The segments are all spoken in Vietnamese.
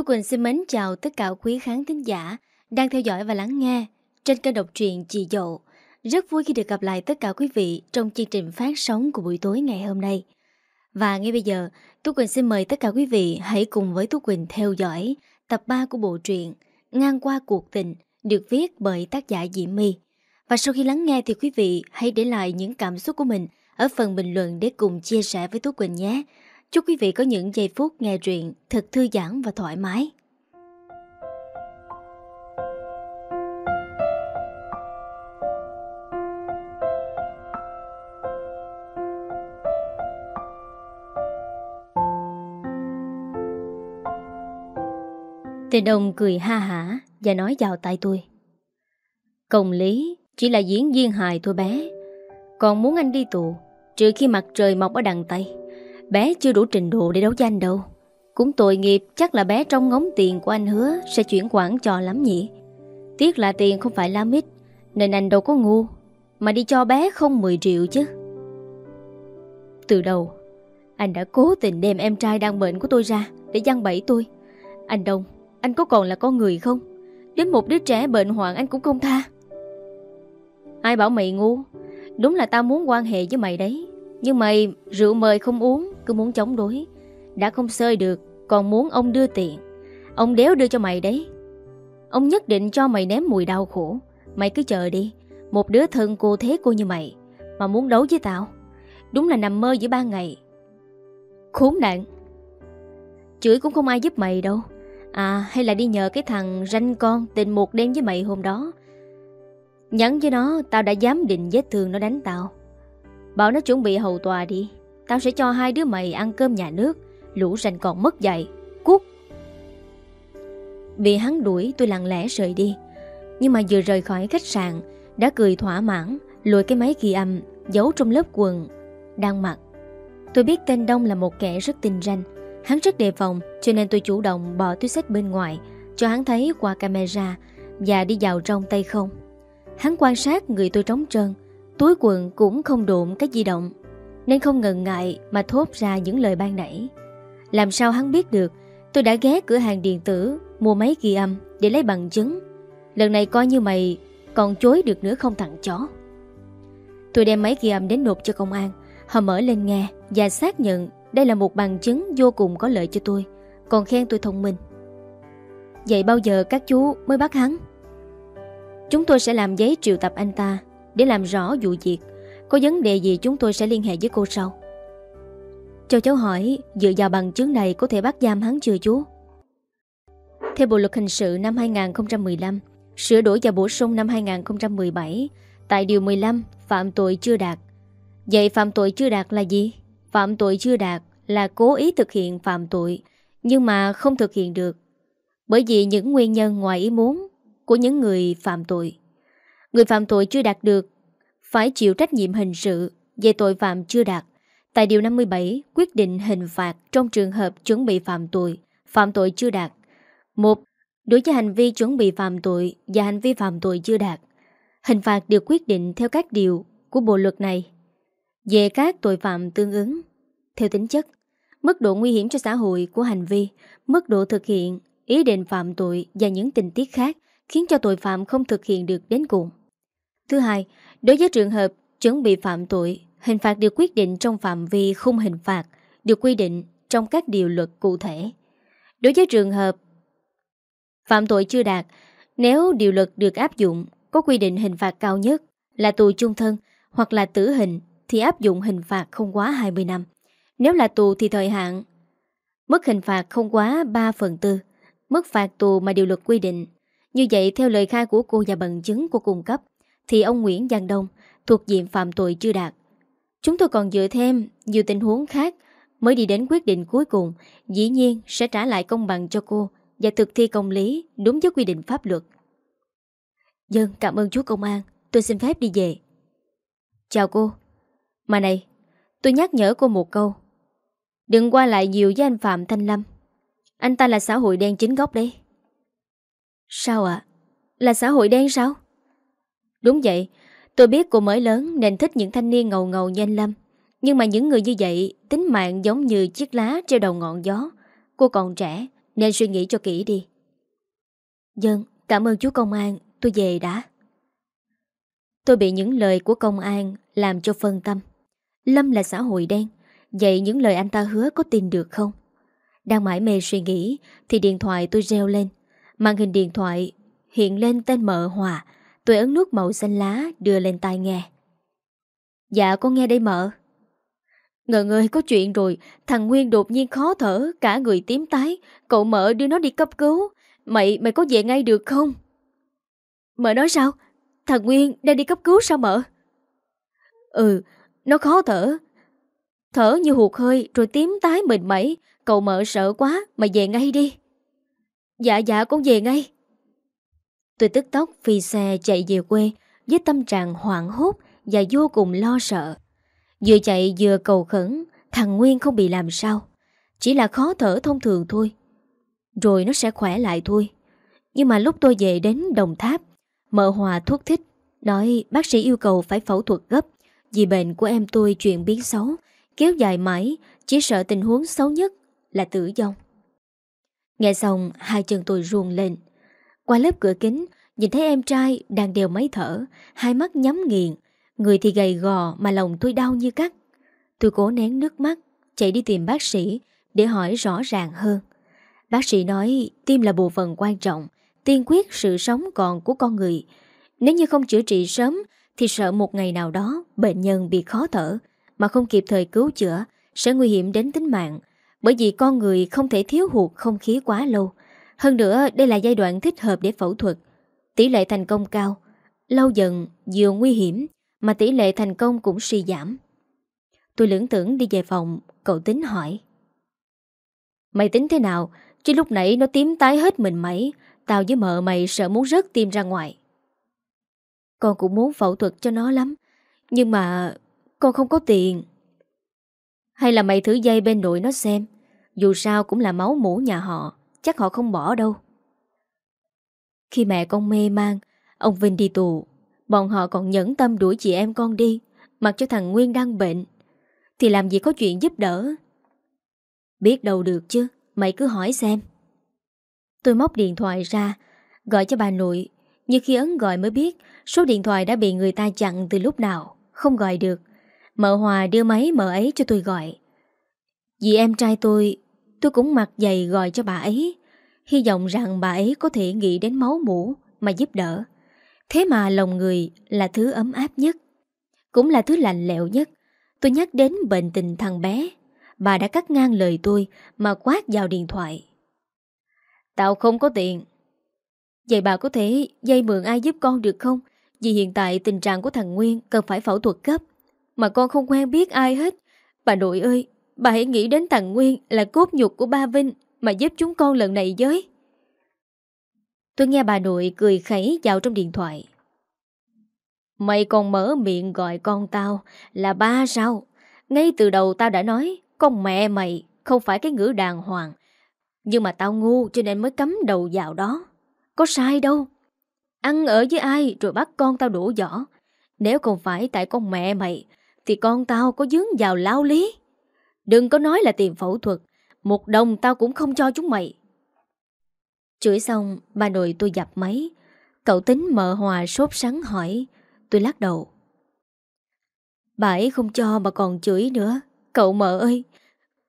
Tú Quỳnh xin mến chào tất cả quý khán thính giả đang theo dõi và lắng nghe trên kênh độc truyện Chị Dậu. Rất vui khi được gặp lại tất cả quý vị trong chương trình phát sóng của buổi tối ngày hôm nay. Và ngay bây giờ, Tú Quỳnh xin mời tất cả quý vị hãy cùng với Tú Quỳnh theo dõi tập 3 của bộ truyện Ngang qua cuộc tình được viết bởi tác giả Diễm My. Và sau khi lắng nghe thì quý vị hãy để lại những cảm xúc của mình ở phần bình luận để cùng chia sẻ với Tú Quỳnh nhé. Chúc quý vị có những giây phút nghe truyện thật thư giãn và thoải mái. Tên ông cười ha hả và nói vào tay tôi. Công lý chỉ là diễn viên hài thôi bé. Còn muốn anh đi tù, trừ khi mặt trời mọc ở đằng Tây. Bé chưa đủ trình độ để đấu danh đâu. Cũng tội nghiệp, chắc là bé trong ngóng tiền của anh hứa Sẽ chuyển khoản cho lắm nhỉ? Tiếc là tiền không phải là mít, Nên anh đâu có ngu, Mà đi cho bé không 10 triệu chứ. Từ đầu, Anh đã cố tình đem em trai đang bệnh của tôi ra Để gian bẫy tôi. Anh Đông, Anh có còn là con người không? Đến một đứa trẻ bệnh hoạn anh cũng không tha. Ai bảo mày ngu? Đúng là tao muốn quan hệ với mày đấy. Nhưng mày, rượu mời không uống, Cứ muốn chống đối. Đã không sơi được, Còn muốn ông đưa tiền. Ông đéo đưa cho mày đấy. Ông nhất định cho mày ném mùi đau khổ. Mày cứ chờ đi. Một đứa thân cô thế cô như mày, Mà muốn đấu với tao. Đúng là nằm mơ giữa ba ngày. Khốn nạn. Chửi cũng không ai giúp mày đâu. À hay là đi nhờ cái thằng ranh con Tình một đêm với mày hôm đó. Nhắn với nó, Tao đã dám định vết thương nó đánh tao. Bảo nó chuẩn bị hầu tòa đi. Tao sẽ cho hai đứa mày ăn cơm nhà nước. Lũ rành còn mất dạy. Cút. Bị hắn đuổi, tôi lặng lẽ rời đi. Nhưng mà vừa rời khỏi khách sạn, Đã cười thỏa mãn Lùi cái máy ghi âm, Giấu trong lớp quần, Đang mặc. Tôi biết tên Đông là một kẻ rất tinh ranh. Hắn rất đề phòng, Cho nên tôi chủ động bỏ túi sách bên ngoài, Cho hắn thấy qua camera Và đi vào trong tay không. Hắn quan sát người tôi trống trơn Túi quần cũng không đụng cái di động, Nên không ngần ngại mà thốt ra những lời ban nãy. Làm sao hắn biết được, Tôi đã ghé cửa hàng điện tử Mua máy ghi âm để lấy bằng chứng. Lần này coi như mày Còn chối được nữa không thằng chó. Tôi đem máy ghi âm đến nộp cho công an. Họ mở lên nghe Và xác nhận đây là một bằng chứng vô cùng có lợi cho tôi, Còn khen tôi thông minh. Vậy bao giờ các chú mới bắt hắn? Chúng tôi sẽ làm giấy triệu tập anh ta. Để làm rõ vụ việc. Có vấn đề gì chúng tôi sẽ liên hệ với cô sau. Cho cháu hỏi, Dựa vào bằng chứng này có thể bắt giam hắn chưa chú? Theo Bộ Luật Hình sự năm 2015 Sửa đổi và bổ sung năm 2017 Tại Điều 15 Phạm tội chưa đạt. Vậy phạm tội chưa đạt là gì? Phạm tội chưa đạt là cố ý thực hiện phạm tội, Nhưng mà không thực hiện được. Bởi vì những nguyên nhân ngoài ý muốn Của những người phạm tội. Người phạm tội chưa đạt được, Phải chịu trách nhiệm hình sự Về tội phạm chưa đạt. Tại Điều 57 quyết định hình phạt Trong trường hợp chuẩn bị phạm tội Phạm tội chưa đạt. Một, Đối với hành vi chuẩn bị phạm tội Và hành vi phạm tội chưa đạt. Hình phạt được quyết định theo các điều Của bộ luật này. Về các tội phạm tương ứng, Theo tính chất, Mức độ nguy hiểm cho xã hội của hành vi, Mức độ thực hiện Ý định phạm tội và những tình tiết khác Khiến cho tội phạm không thực hiện được đến cùng. Thứ hai, đối với trường hợp chuẩn bị phạm tội, hình phạt được quyết định trong phạm vi khung hình phạt, được quy định trong các điều luật cụ thể. Đối với trường hợp phạm tội chưa đạt, nếu điều luật được áp dụng có quy định hình phạt cao nhất là tù chung thân hoặc là tử hình thì áp dụng hình phạt không quá 20 năm. Nếu là tù thì thời hạn mức hình phạt không quá 3 phần tư mức phạt tù mà điều luật quy định. Như vậy theo lời khai của cô và bằng chứng của cung cấp thì ông Nguyễn Giang Đông thuộc diện phạm tội chưa đạt. Chúng tôi còn dựa thêm nhiều tình huống khác mới đi đến quyết định cuối cùng, dĩ nhiên sẽ trả lại công bằng cho cô và thực thi công lý đúng với quy định pháp luật. Dân cảm ơn chú công an, tôi xin phép đi về. Chào cô. Mà này, tôi nhắc nhở cô một câu. Đừng qua lại nhiều với anh Phạm Thanh Lâm. Anh ta là xã hội đen chính gốc đấy. Sao ạ? À? Là xã hội đen sao? Đúng vậy, tôi biết cô mới lớn nên thích những thanh niên ngầu ngầu như anh Lâm. Nhưng mà những người như vậy, tính mạng giống như chiếc lá treo đầu ngọn gió. Cô còn trẻ, Nên suy nghĩ cho kỹ đi. Dân, cảm ơn chú công an Tôi về đã. Tôi bị những lời của công an Làm cho phân tâm. Lâm là xã hội đen Vậy những lời anh ta hứa có tin được không? Đang mãi mê suy nghĩ Thì điện thoại tôi reo lên. Màn hình điện thoại hiện lên tên mợ Hòa. Tôi ấn nút màu xanh lá Đưa lên tai nghe. Dạ con nghe đây mợ. Ngờ ơi, có chuyện rồi. Thằng Nguyên đột nhiên khó thở, Cả người tím tái. Cậu mợ đưa nó đi cấp cứu. Mày mày có về ngay được không? Mợ nói sao? Thằng Nguyên đang đi cấp cứu sao mợ? Ừ Nó khó thở. Thở như hụt hơi, rồi tím tái mình mẩy Cậu mợ sợ quá, Mày về ngay đi. Dạ dạ con về ngay. Tôi tức tốc phi xe chạy về quê Với tâm trạng hoảng hốt Và vô cùng lo sợ. Vừa chạy vừa cầu khẩn, Thằng Nguyên không bị làm sao. Chỉ là khó thở thông thường thôi. Rồi nó sẽ khỏe lại thôi. Nhưng mà lúc tôi về đến Đồng Tháp Mợ Hòa thuốc thích, Nói bác sĩ yêu cầu phải phẫu thuật gấp Vì bệnh của em tôi chuyện biến xấu, Kéo dài mãi, Chỉ sợ tình huống xấu nhất là tử vong. Nghe xong, hai chân tôi ruồn lên. Qua lớp cửa kính, Nhìn thấy em trai đang đeo máy thở, Hai mắt nhắm nghiền. Người thì gầy gò mà lòng tôi đau như cắt. Tôi cố nén nước mắt, Chạy đi tìm bác sĩ Để hỏi rõ ràng hơn. Bác sĩ nói tim là bộ phận quan trọng, Tiên quyết sự sống còn của con người. Nếu như không chữa trị sớm Thì sợ một ngày nào đó Bệnh nhân bị khó thở, Mà không kịp thời cứu chữa Sẽ nguy hiểm đến tính mạng, Bởi vì con người không thể thiếu hụt không khí quá lâu. Hơn nữa, đây là giai đoạn thích hợp để phẫu thuật. Tỷ lệ thành công cao, Lâu dần vừa nguy hiểm Mà tỷ lệ thành công cũng suy giảm. Tôi lưỡng tưởng đi về phòng, Cậu tính hỏi. Mày tính thế nào? Chứ lúc nãy nó tím tái hết mình mẩy Tao với mợ mày sợ muốn rớt tim ra ngoài. Con cũng muốn phẫu thuật cho nó lắm, Nhưng mà Con không có tiền. Hay là mày thử dây bên nội nó xem, Dù sao cũng là máu mũ nhà họ. Chắc họ không bỏ đâu. Khi mẹ con mê mang Ông Vinh đi tù. Bọn họ còn nhẫn tâm đuổi chị em con đi, Mặc cho thằng Nguyên đang bệnh. Thì làm gì có chuyện giúp đỡ? Biết đâu được chứ, Mày cứ hỏi xem. Tôi móc điện thoại ra, Gọi cho bà nội. Nhưng khi ấn gọi mới biết, Số điện thoại đã bị người ta chặn từ lúc nào, Không gọi được. Mợ Hòa đưa máy mợ ấy cho tôi gọi. Vì em trai tôi Tôi cũng mặc giày gọi cho bà ấy. Hy vọng rằng bà ấy có thể nghĩ đến máu mũ Mà giúp đỡ. Thế mà lòng người là thứ ấm áp nhất, Cũng là thứ lạnh lẽo nhất. Tôi nhắc đến bệnh tình thằng bé. Bà đã cắt ngang lời tôi Mà quát vào điện thoại. Tao không có tiền. Vậy bà có thể dây mượn ai giúp con được không? Vì hiện tại tình trạng của thằng Nguyên Cần phải phẫu thuật cấp Mà con không quen biết ai hết. Bà nội ơi Bà hãy nghĩ đến thằng Nguyên là cốt nhục của ba Vinh Mà giúp chúng con lần này với. Tôi nghe bà nội cười khẩy vào trong điện thoại. Mày còn mở miệng gọi con tao là ba sao? Ngay từ đầu tao đã nói Con mẹ mày không phải cái ngữ đàng hoàng. Nhưng mà tao ngu cho nên mới cấm đầu vào đó. Có sai đâu. Ăn ở với ai rồi bắt con tao đổ vỏ Nếu không phải tại con mẹ mày Thì con tao có dướng vào lao lý. Đừng có nói là tiền phẫu thuật. Một đồng tao cũng không cho chúng mày. Chửi xong bà nội tôi dập máy. Cậu tính mợ hòa sốt sắng hỏi. Tôi lắc đầu. Bà ấy không cho mà còn chửi nữa. Cậu mợ ơi,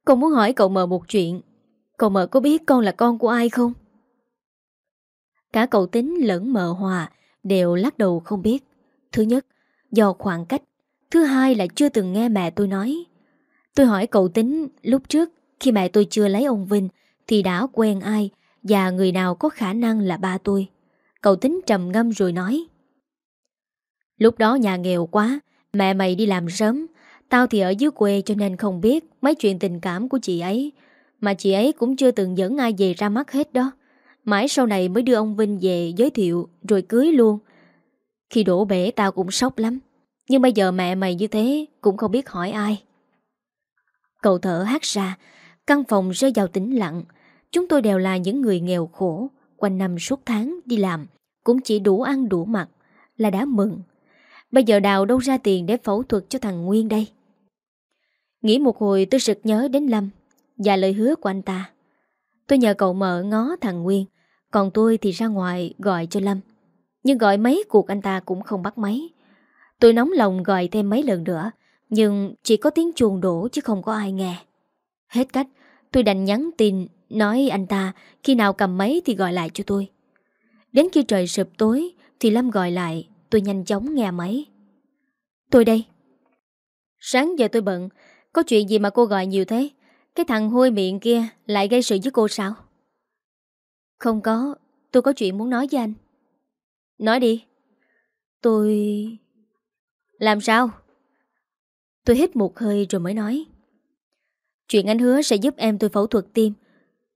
Con muốn hỏi cậu mợ một chuyện. Cậu mợ có biết con là con của ai không? Cả cậu tính lẫn mợ hòa Đều lắc đầu không biết. Thứ nhất, do khoảng cách. Thứ hai là chưa từng nghe mẹ tôi nói. Tôi hỏi cậu tính, lúc trước, Khi mẹ tôi chưa lấy ông Vinh, Thì đã quen ai Và người nào có khả năng là ba tôi? Cậu tính trầm ngâm rồi nói. Lúc đó nhà nghèo quá, Mẹ mày đi làm sớm. Tao thì ở dưới quê cho nên không biết Mấy chuyện tình cảm của chị ấy. Mà chị ấy cũng chưa từng dẫn ai về ra mắt hết đó. Mãi sau này mới đưa ông Vinh về giới thiệu, Rồi cưới luôn. Khi đổ bể tao cũng sốc lắm. Nhưng bây giờ mẹ mày như thế Cũng không biết hỏi ai. Cậu thở hát ra, Căn phòng rơi vào tĩnh lặng. Chúng tôi đều là những người nghèo khổ, Quanh năm suốt tháng đi làm, Cũng chỉ đủ ăn đủ mặc Là đã mừng. Bây giờ đào đâu ra tiền để phẫu thuật cho thằng Nguyên đây? Nghĩ một hồi, tôi sực nhớ đến Lâm Và lời hứa của anh ta. Tôi nhờ cậu mở ngó thằng Nguyên, Còn tôi thì ra ngoài gọi cho Lâm. Nhưng gọi mấy cuộc anh ta cũng không bắt máy. Tôi nóng lòng gọi thêm mấy lần nữa nhưng chỉ có tiếng chuồng đổ chứ không có ai nghe. Hết cách, Tôi đành nhắn tin, Nói anh ta, khi nào cầm máy thì gọi lại cho tôi. Đến khi trời sụp tối Thì Lâm gọi lại, Tôi nhanh chóng nghe máy. Tôi đây. Sáng giờ tôi bận, Có chuyện gì mà cô gọi nhiều thế? Cái thằng hôi miệng kia lại gây sự với cô sao? Không có, Tôi có chuyện muốn nói với anh. Nói đi. Tôi... Làm sao? Tôi hít một hơi rồi mới nói. Chuyện anh hứa sẽ giúp em tôi phẫu thuật tim.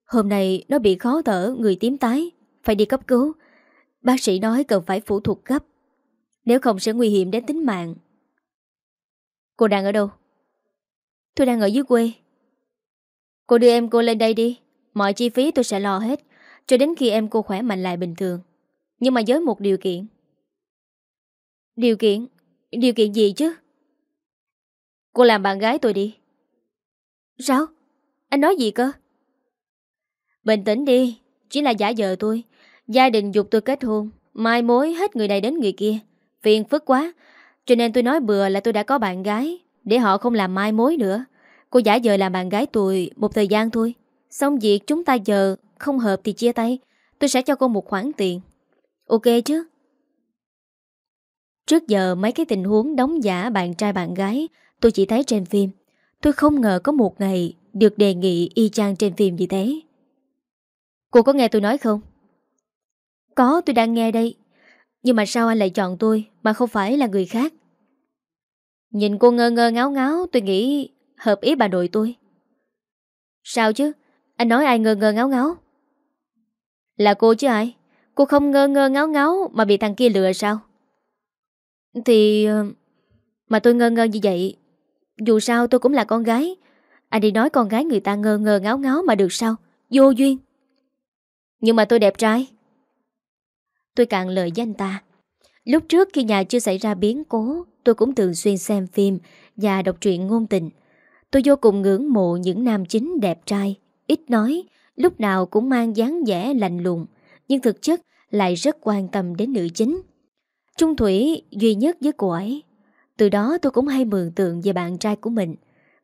Hôm nay nó bị khó thở, Người tím tái. Phải đi cấp cứu. Bác sĩ nói cần phải phẫu thuật gấp. Nếu không sẽ nguy hiểm đến tính mạng. Cô đang ở đâu? Tôi đang ở dưới quê. Cô đưa em cô lên đây đi. Mọi chi phí tôi sẽ lo hết, Cho đến khi em cô khỏe mạnh lại bình thường. Nhưng mà với một điều kiện. Điều kiện? Điều kiện gì chứ? Cô làm bạn gái tôi đi. Sao? Anh nói gì cơ? Bình tĩnh đi Chỉ là giả vờ tôi. Gia đình dục tôi kết hôn Mai mối hết người này đến người kia. Phiền phức quá Cho nên tôi nói bừa là tôi đã có bạn gái Để họ không làm mai mối nữa. Cô giả vờ làm bạn gái tôi một thời gian thôi. Xong việc chúng ta giờ Không hợp thì chia tay. Tôi sẽ cho cô một khoản tiền. Ok chứ? Trước giờ mấy cái tình huống đóng giả bạn trai bạn gái Tôi chỉ thấy trên phim. Tôi không ngờ có một ngày Được đề nghị y chang trên phim như thế. Cô có nghe tôi nói không? Có, tôi đang nghe đây. Nhưng mà sao anh lại chọn tôi Mà không phải là người khác? Nhìn cô ngơ ngơ ngáo ngáo, Tôi nghĩ hợp ý bà nội tôi. Sao chứ? Anh nói ai ngơ ngơ ngáo ngáo? Là cô chứ ai? Cô không ngơ ngơ ngáo ngáo Mà bị thằng kia lừa sao? Thì ờ, Mà tôi ngơ ngơ như vậy dù sao tôi cũng là con gái. Anh đi nói con gái người ta ngơ ngơ ngáo ngáo mà được sao? Vô duyên. Nhưng mà tôi đẹp trai. Tôi cạn lời với anh ta. Lúc trước khi nhà chưa xảy ra biến cố, Tôi cũng thường xuyên xem phim Và đọc truyện ngôn tình. Tôi vô cùng ngưỡng mộ những nam chính đẹp trai. Ít nói, Lúc nào cũng mang dáng vẻ lạnh lùng, Nhưng thực chất lại rất quan tâm đến nữ chính. Trung Thủy duy nhất với cô ấy. Từ đó tôi cũng hay mường tượng về bạn trai của mình.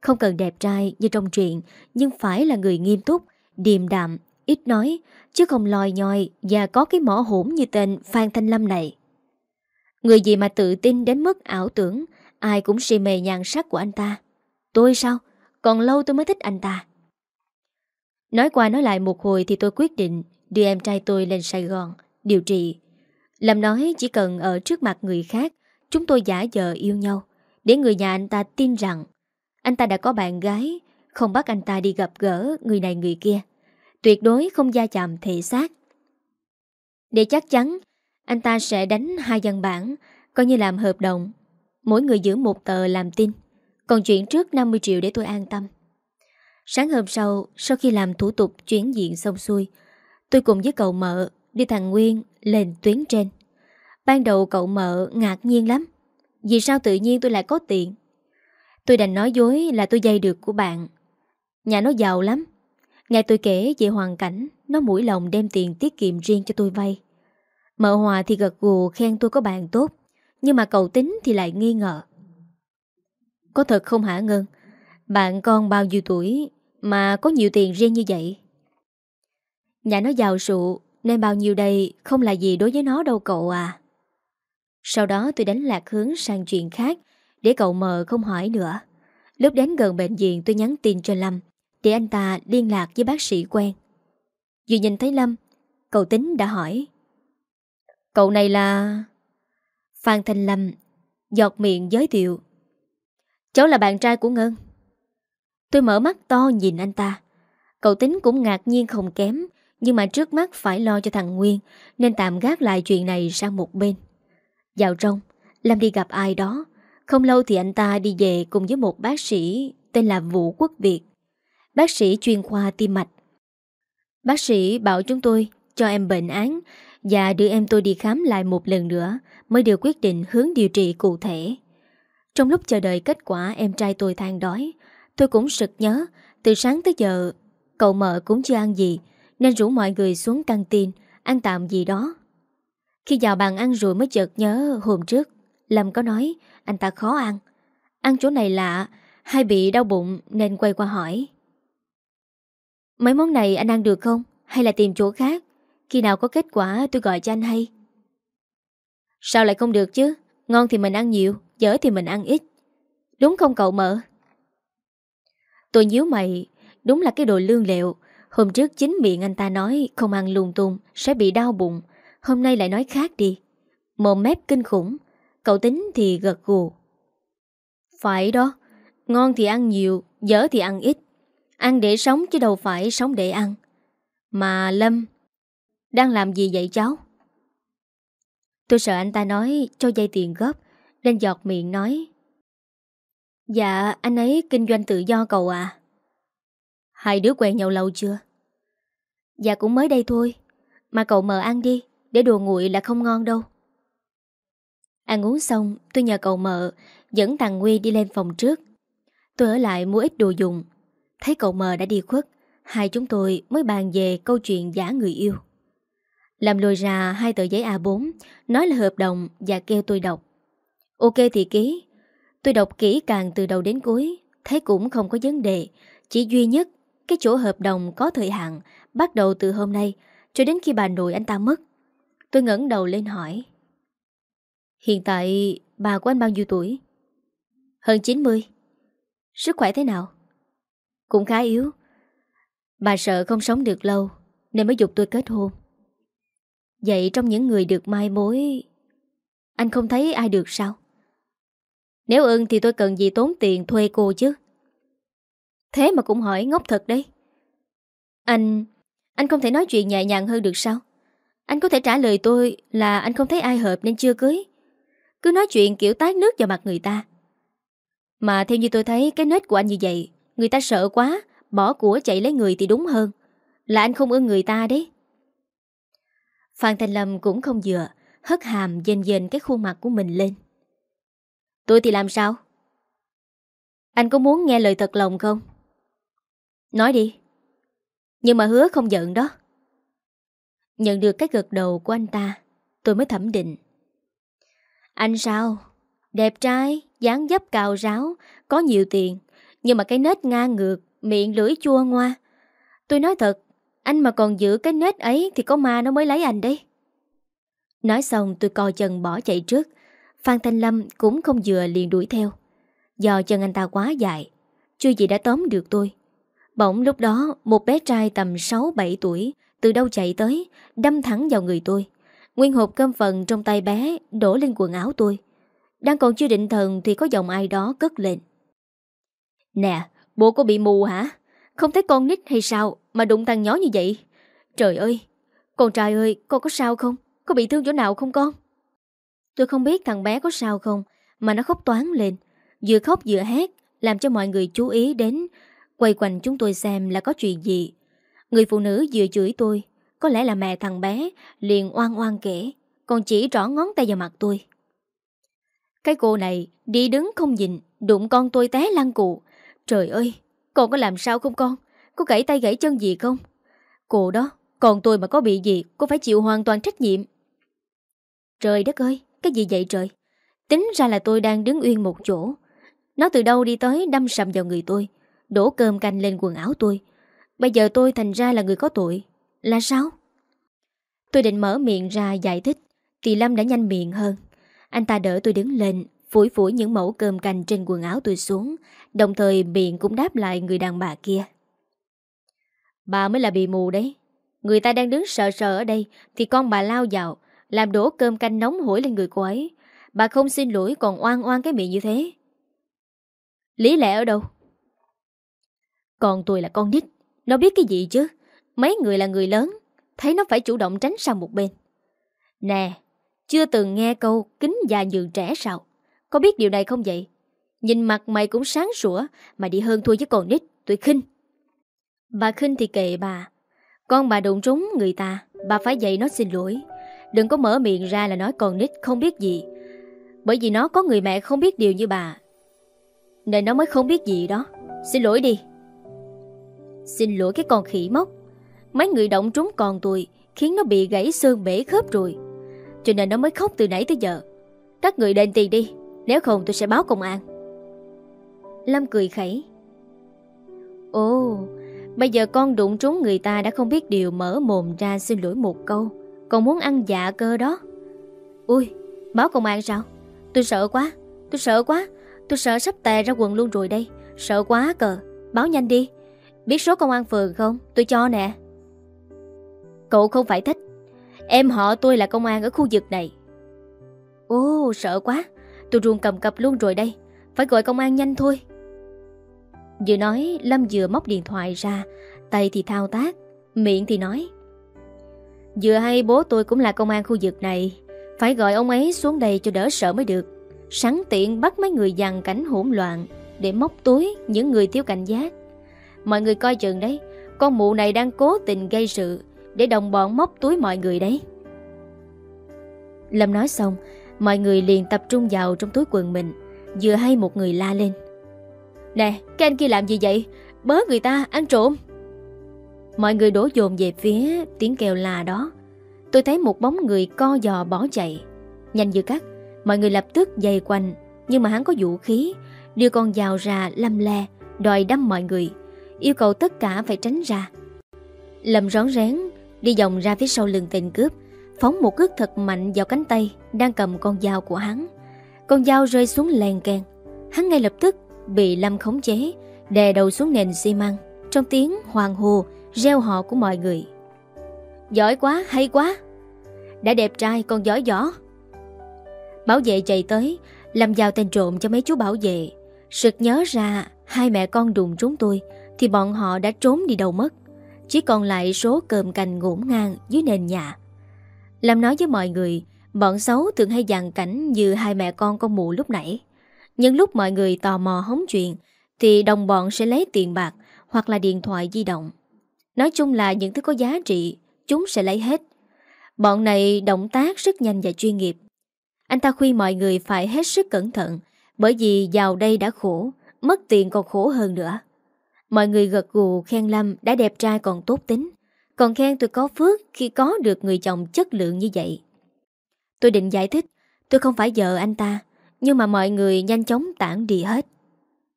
Không cần đẹp trai như trong truyện Nhưng phải là người nghiêm túc Điềm đạm, ít nói Chứ không lòi nhòi Và có cái mỏ hổn như tên Phan Thanh Lâm này. Người gì mà tự tin đến mức ảo tưởng Ai cũng si mê nhan sắc của anh ta. Tôi sao? Còn lâu tôi mới thích anh ta. Nói qua nói lại một hồi Thì tôi quyết định đưa em trai tôi lên Sài Gòn Điều trị. Lâm nói chỉ cần ở trước mặt người khác Chúng tôi giả vờ yêu nhau. Để người nhà anh ta tin rằng Anh ta đã có bạn gái, Không bắt anh ta đi gặp gỡ người này người kia. Tuyệt đối không gia chạm thể xác. Để chắc chắn, Anh ta sẽ đánh hai văn bản, Coi như làm hợp đồng. Mỗi người giữ một tờ làm tin. Còn chuyện trước 50 triệu để tôi an tâm. Sáng hôm sau Sau khi làm thủ tục chuyển diện xong xuôi, Tôi cùng với cậu mợ Đi thằng Nguyên lên tuyến trên. Ban đầu cậu mợ ngạc nhiên lắm. Vì sao tự nhiên tôi lại có tiền? Tôi đành nói dối là tôi dây được của bạn. Nhà nó giàu lắm. Nghe tôi kể về hoàn cảnh, Nó mũi lòng đem tiền tiết kiệm riêng cho tôi vay. Mợ Hòa thì gật gù khen tôi có bạn tốt, Nhưng mà cậu tính thì lại nghi ngờ. Có thật không hả Ngân? Bạn con bao nhiêu tuổi Mà có nhiều tiền riêng như vậy? Nhà nó giàu sụ, Nên bao nhiêu đây không là gì đối với nó đâu cậu à. Sau đó tôi đánh lạc hướng sang chuyện khác Để cậu mờ không hỏi nữa Lúc đến gần bệnh viện tôi nhắn tin cho Lâm để anh ta liên lạc với bác sĩ quen. Vừa nhìn thấy Lâm, cậu tính đã hỏi. Cậu này là... Phan Thanh Lâm giọt miệng giới thiệu. Cháu là bạn trai của Ngân. Tôi mở mắt to nhìn anh ta. Cậu tính cũng ngạc nhiên không kém, nhưng mà trước mắt phải lo cho thằng Nguyên, nên tạm gác lại chuyện này sang một bên. Vào trong, Lâm đi gặp ai đó. Không lâu thì anh ta đi về cùng với một bác sĩ tên là Vũ Quốc Việt bác sĩ chuyên khoa tim mạch. Bác sĩ bảo chúng tôi cho em bệnh án và đưa em tôi đi khám lại một lần nữa mới được quyết định hướng điều trị cụ thể. Trong lúc chờ đợi kết quả em trai tôi than đói, tôi cũng sực nhớ từ sáng tới giờ cậu mợ cũng chưa ăn gì Nên rủ mọi người xuống căng tin Ăn tạm gì đó khi vào bàn ăn rồi mới chợt nhớ hôm trước, Lâm có nói, anh ta khó ăn. Ăn chỗ này lạ, Hay bị đau bụng nên quay qua hỏi. Mấy món này anh ăn được không? Hay là tìm chỗ khác? Khi nào có kết quả tôi gọi cho anh hay? Sao lại không được chứ? Ngon thì mình ăn nhiều, Dở thì mình ăn ít. Đúng không cậu mợ? Tôi nhíu mày, Đúng là cái đồ lương liệu Hôm trước chính miệng anh ta nói Không ăn lung tung, sẽ bị đau bụng Hôm nay lại nói khác đi. Mồm mép kinh khủng, Cậu tính thì gật gù. Phải đó, Ngon thì ăn nhiều, Dở thì ăn ít. Ăn để sống chứ đâu phải sống để ăn. Mà Lâm, Đang làm gì vậy cháu? Tôi sợ anh ta nói cho dây tiền góp, Nên giọt miệng nói. Dạ anh ấy kinh doanh tự do cậu à Hai đứa quen nhau lâu chưa? Dạ cũng mới đây thôi. Mà cậu mờ ăn đi. Để đồ nguội là không ngon đâu. Ăn uống xong, tôi nhờ cậu mợ, Dẫn thằng Nguy đi lên phòng trước. Tôi ở lại mua ít đồ dùng. Thấy cậu mờ đã đi khuất, Hai chúng tôi mới bàn về câu chuyện giả người yêu. Làm lôi ra hai tờ giấy A4 Nói là hợp đồng và kêu tôi đọc. Ok thì ký. Tôi đọc kỹ càng từ đầu đến cuối, Thấy cũng không có vấn đề. Chỉ duy nhất, Cái chỗ hợp đồng có thời hạn Bắt đầu từ hôm nay Cho đến khi bà nội anh ta mất. Tôi ngẩng đầu lên hỏi. Hiện tại bà của anh bao nhiêu tuổi? Hơn 90 Sức khỏe thế nào? Cũng khá yếu. Bà sợ không sống được lâu, Nên mới dục tôi kết hôn. Vậy trong những người được mai mối, Anh không thấy ai được sao? Nếu ưng thì tôi cần gì tốn tiền thuê cô chứ? Thế mà cũng hỏi ngốc thật đấy. Anh Anh không thể nói chuyện nhẹ nhàng hơn được sao? Anh có thể trả lời tôi là anh không thấy ai hợp nên chưa cưới. Cứ nói chuyện kiểu tát nước vào mặt người ta. Mà theo như tôi thấy, cái nết của anh như vậy, Người ta sợ quá, Bỏ của chạy lấy người thì đúng hơn. Là anh không ưng người ta đấy. Phan Thanh Lâm cũng không dựa, Hất hàm dền dền cái khuôn mặt của mình lên. Tôi thì làm sao? Anh có muốn nghe lời thật lòng không? Nói đi. Nhưng mà hứa không giận đó. Nhận được cái gật đầu của anh ta Tôi mới thẩm định. Anh sao? Đẹp trai, dáng dấp cào ráo Có nhiều tiền Nhưng mà cái nết ngang ngược Miệng lưỡi chua ngoa. Tôi nói thật Anh mà còn giữ cái nết ấy Thì có ma nó mới lấy anh đấy. Nói xong tôi co chân bỏ chạy trước Phan Thanh Lâm cũng không vừa liền đuổi theo. Do chân anh ta quá dài Chưa gì đã tóm được tôi. Bỗng lúc đó một bé trai tầm 6-7 tuổi từ đâu chạy tới, Đâm thẳng vào người tôi. Nguyên hộp cơm phần trong tay bé Đổ lên quần áo tôi. Đang còn chưa định thần thì có giọng ai đó cất lên. Nè, bố có bị mù hả? Không thấy con nít hay sao Mà đụng thằng nhỏ như vậy? Trời ơi, Con trai ơi, con có sao không? Có bị thương chỗ nào không con? Tôi không biết thằng bé có sao không, Mà nó khóc toán lên. Vừa khóc vừa hét, Làm cho mọi người chú ý đến Quay quanh chúng tôi xem là có chuyện gì. Người phụ nữ vừa chửi tôi Có lẽ là mẹ thằng bé Liền oan oan kể Còn chỉ rõ ngón tay vào mặt tôi Cái cô này đi đứng không nhìn Đụng con tôi té lăn cụ Trời ơi Con có làm sao không con Có gãy tay gãy chân gì không Cô đó Còn tôi mà có bị gì Cô phải chịu hoàn toàn trách nhiệm Trời đất ơi cái gì vậy trời? Tính ra là tôi đang đứng uyên một chỗ. Nó từ đâu đi tới đâm sầm vào người tôi, đổ cơm canh lên quần áo tôi. Bây giờ tôi thành ra là người có tội. Là sao? Tôi định mở miệng ra giải thích, thì Lâm đã nhanh miệng hơn. Anh ta đỡ tôi đứng lên, phủi phủi những mẫu cơm canh trên quần áo tôi xuống, đồng thời miệng cũng đáp lại người đàn bà kia. Bà mới là bị mù đấy. Người ta đang đứng sợ sợ ở đây, thì con bà lao vào, làm đổ cơm canh nóng hổi lên người cô ấy Bà không xin lỗi còn oan oan cái miệng như thế Lý lẽ ở đâu Còn tôi là con nít nó biết cái gì chứ? Mấy người là người lớn, Thấy nó phải chủ động tránh sang một bên. Nè, Chưa từng nghe câu kính già nhường trẻ sao? Có biết điều này không vậy? Nhìn mặt mày cũng sáng sủa, Mà đi hơn thua với con nít Tôi khinh. Bà khinh thì kệ bà. Con bà đụng trúng người ta, Bà phải dạy nó xin lỗi. Đừng có mở miệng ra là nói con nít không biết gì. Bởi vì nó có người mẹ không biết điều như bà. Nên nó mới không biết gì đó. Xin lỗi đi. Xin lỗi cái con khỉ mốc Mấy người động trúng còn tôi, Khiến nó bị gãy xương bể khớp rồi. Cho nên nó mới khóc từ nãy tới giờ. Các người đền tiền đi, Nếu không tôi sẽ báo công an. Lâm cười khẩy. Ồ, Bây giờ con đụng trúng người ta đã không biết điều mở mồm ra xin lỗi một câu. Còn muốn ăn dạ cơ đó. Ui, Báo công an sao? Tôi sợ quá, Tôi sợ quá. Tôi sợ sắp tè ra quần luôn rồi đây. Sợ quá cờ. Báo nhanh đi. Biết số công an phường không? Tôi cho nè. Cậu không phải thích. Em họ tôi là công an ở khu vực này. Ồ, sợ quá. Tôi ruồn cầm cập luôn rồi đây. Phải gọi công an nhanh thôi. Vừa nói, Lâm vừa móc điện thoại ra. Tay thì thao tác, Miệng thì nói. Vừa hay bố tôi cũng là công an khu vực này. Phải gọi ông ấy xuống đây cho đỡ sợ mới được. Sẵn tiện bắt mấy người dàn cảnh hỗn loạn Để móc túi những người thiếu cảnh giác. Mọi người coi chừng đấy. Con mụ này đang cố tình gây sự Để đồng bọn móc túi mọi người đấy. Lâm nói xong, Mọi người liền tập trung vào trong túi quần mình, Vừa hay một người la lên. Nè, cái anh kia làm gì vậy? Bớ người ta, ăn trộm. Mọi người đổ dồn về phía tiếng kêu la đó. Tôi thấy một bóng người co giò bỏ chạy. Nhanh như cắt, Mọi người lập tức dày quanh, Nhưng mà hắn có vũ khí, Đưa con dao ra lâm le, Đòi đâm mọi người. Yêu cầu tất cả phải tránh ra. Lâm rón rén Đi vòng ra phía sau lưng tên cướp Phóng một cước thật mạnh vào cánh tay Đang cầm con dao của hắn. Con dao rơi xuống lèn kèn, Hắn ngay lập tức bị Lâm khống chế Đè đầu xuống nền xi măng. Trong tiếng hoàng hồ Reo họ của mọi người. Giỏi quá hay quá! Đã đẹp trai còn giỏi giỏ Bảo vệ chạy tới Làm giao tên trộm cho mấy chú bảo vệ. Sực nhớ ra Hai mẹ con đùng chúng tôi thì bọn họ đã trốn đi đâu mất. Chỉ còn lại số cơm cành ngổn ngang Dưới nền nhà. Làm nói với mọi người, Bọn xấu thường hay dàn cảnh như hai mẹ con con mụ lúc nãy. Nhưng lúc mọi người tò mò hóng chuyện, Thì đồng bọn sẽ lấy tiền bạc Hoặc là điện thoại di động. Nói chung là những thứ có giá trị, Chúng sẽ lấy hết. Bọn này động tác rất nhanh và chuyên nghiệp. Anh ta khuyên mọi người phải hết sức cẩn thận, Bởi vì vào đây đã khổ, Mất tiền còn khổ hơn nữa. Mọi người gật gù khen Lâm đã đẹp trai còn tốt tính. Còn khen tôi có phước khi có được người chồng chất lượng như vậy. Tôi định giải thích, Tôi không phải vợ anh ta, Nhưng mà mọi người nhanh chóng tản đi hết.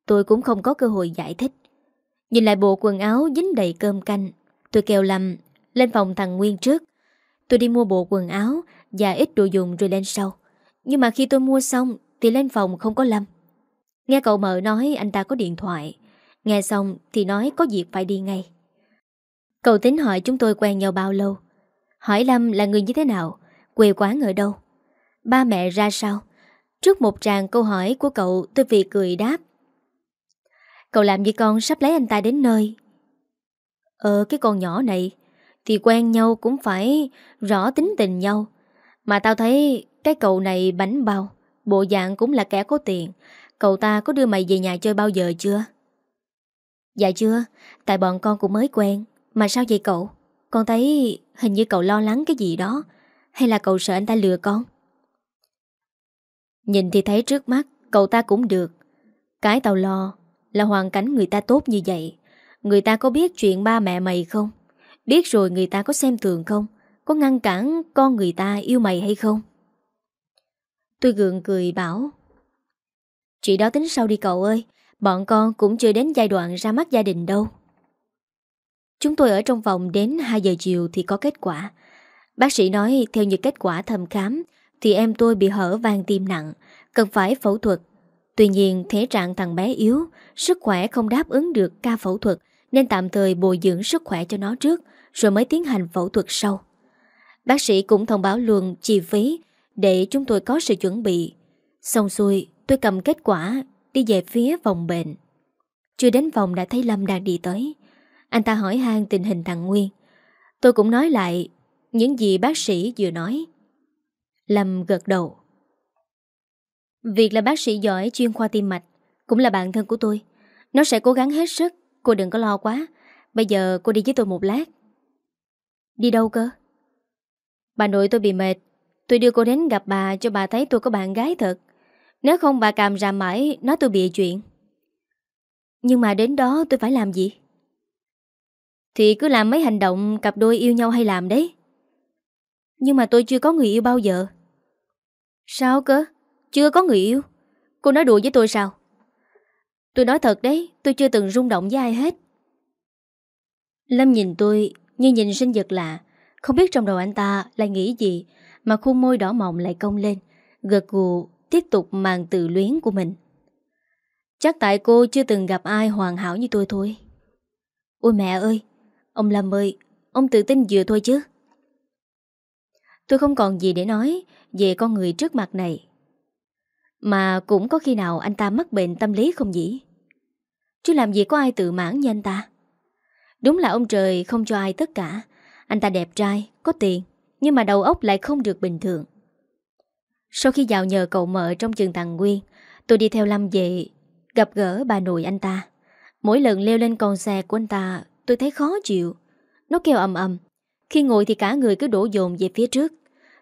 Tôi cũng không có cơ hội giải thích. Nhìn lại bộ quần áo dính đầy cơm canh, Tôi kêu Lâm lên phòng thằng Nguyên trước. Tôi đi mua bộ quần áo Và ít đồ dùng rồi lên sau. Nhưng mà khi tôi mua xong Thì lên phòng không có Lâm. Nghe cậu mợ nói anh ta có điện thoại Nghe xong thì nói có việc phải đi ngay. Cậu tính hỏi chúng tôi quen nhau bao lâu? Hỏi Lâm là người như thế nào? Quê quán ở đâu? Ba mẹ ra sao? Trước một tràng câu hỏi của cậu, tôi vì cười đáp. Cậu làm gì con sắp lấy anh ta đến nơi? Ờ cái con nhỏ này, Thì quen nhau cũng phải rõ tính tình nhau. Mà tao thấy cái cậu này bánh bao, Bộ dạng cũng là kẻ có tiền. Cậu ta có đưa mày về nhà chơi bao giờ chưa? Dạ chưa, Tại bọn con cũng mới quen Mà sao vậy cậu? Con thấy hình như cậu lo lắng cái gì đó Hay là cậu sợ anh ta lừa con? Nhìn thì thấy trước mắt, Cậu ta cũng được Cái tao lo là hoàn cảnh người ta tốt như vậy Người ta có biết chuyện ba mẹ mày không? Biết rồi người ta có xem thường không? Có ngăn cản con người ta yêu mày hay không? Tôi gượng cười bảo, Chị đó tính sau đi cậu ơi Bọn con cũng chưa đến giai đoạn ra mắt gia đình đâu. Chúng tôi ở trong phòng đến 2 giờ chiều thì có kết quả. Bác sĩ nói theo như kết quả thăm khám Thì em tôi bị hở van tim nặng Cần phải phẫu thuật. Tuy nhiên thể trạng thằng bé yếu Sức khỏe không đáp ứng được ca phẫu thuật Nên tạm thời bồi dưỡng sức khỏe cho nó trước Rồi mới tiến hành phẫu thuật sau. Bác sĩ cũng thông báo luôn chi phí để chúng tôi có sự chuẩn bị. Xong xuôi, tôi cầm kết quả đi về phía phòng bệnh. Chưa đến phòng đã thấy Lâm đang đi tới. Anh ta hỏi han tình hình thằng Nguyên. Tôi cũng nói lại những gì bác sĩ vừa nói. Lâm gật đầu. Việc là bác sĩ giỏi chuyên khoa tim mạch cũng là bạn thân của tôi. Nó sẽ cố gắng hết sức, cô đừng có lo quá. Bây giờ cô đi với tôi một lát. Đi đâu cơ? Bà nội tôi bị mệt Tôi đưa cô đến gặp bà cho bà thấy tôi có bạn gái thật nếu không bà càm ra mãi Nói tôi bịa chuyện Nhưng mà đến đó tôi phải làm gì Thì cứ làm mấy hành động cặp đôi yêu nhau hay làm đấy Nhưng mà tôi chưa có người yêu bao giờ Sao cơ? Chưa có người yêu? Cô nói đùa với tôi sao? Tôi nói thật đấy, tôi chưa từng rung động với ai hết. Lâm nhìn tôi như nhìn sinh vật lạ, không biết trong đầu anh ta lại nghĩ gì mà khuôn môi đỏ mọng lại cong lên, gật gù tiếp tục màn tự luyến của mình. Chắc tại cô chưa từng gặp ai hoàn hảo như tôi thôi. Ôi mẹ ơi, ông Lâm ơi, ông tự tin vừa thôi chứ. Tôi không còn gì để nói về con người trước mặt này. Mà cũng có khi nào anh ta mắc bệnh tâm lý không nhỉ? Chứ làm gì có ai tự mãn như anh ta? Đúng là ông trời không cho ai tất cả. Anh ta đẹp trai, có tiền, nhưng mà đầu óc lại không được bình thường. Sau khi dạo nhờ cậu mợ trong trường Tàng Nguyên, tôi đi theo Lâm về, gặp gỡ bà nội anh ta. Mỗi lần leo lên con xe của anh ta, tôi thấy khó chịu. Nó kêu ầm ầm. Khi ngồi thì cả người cứ đổ dồn về phía trước.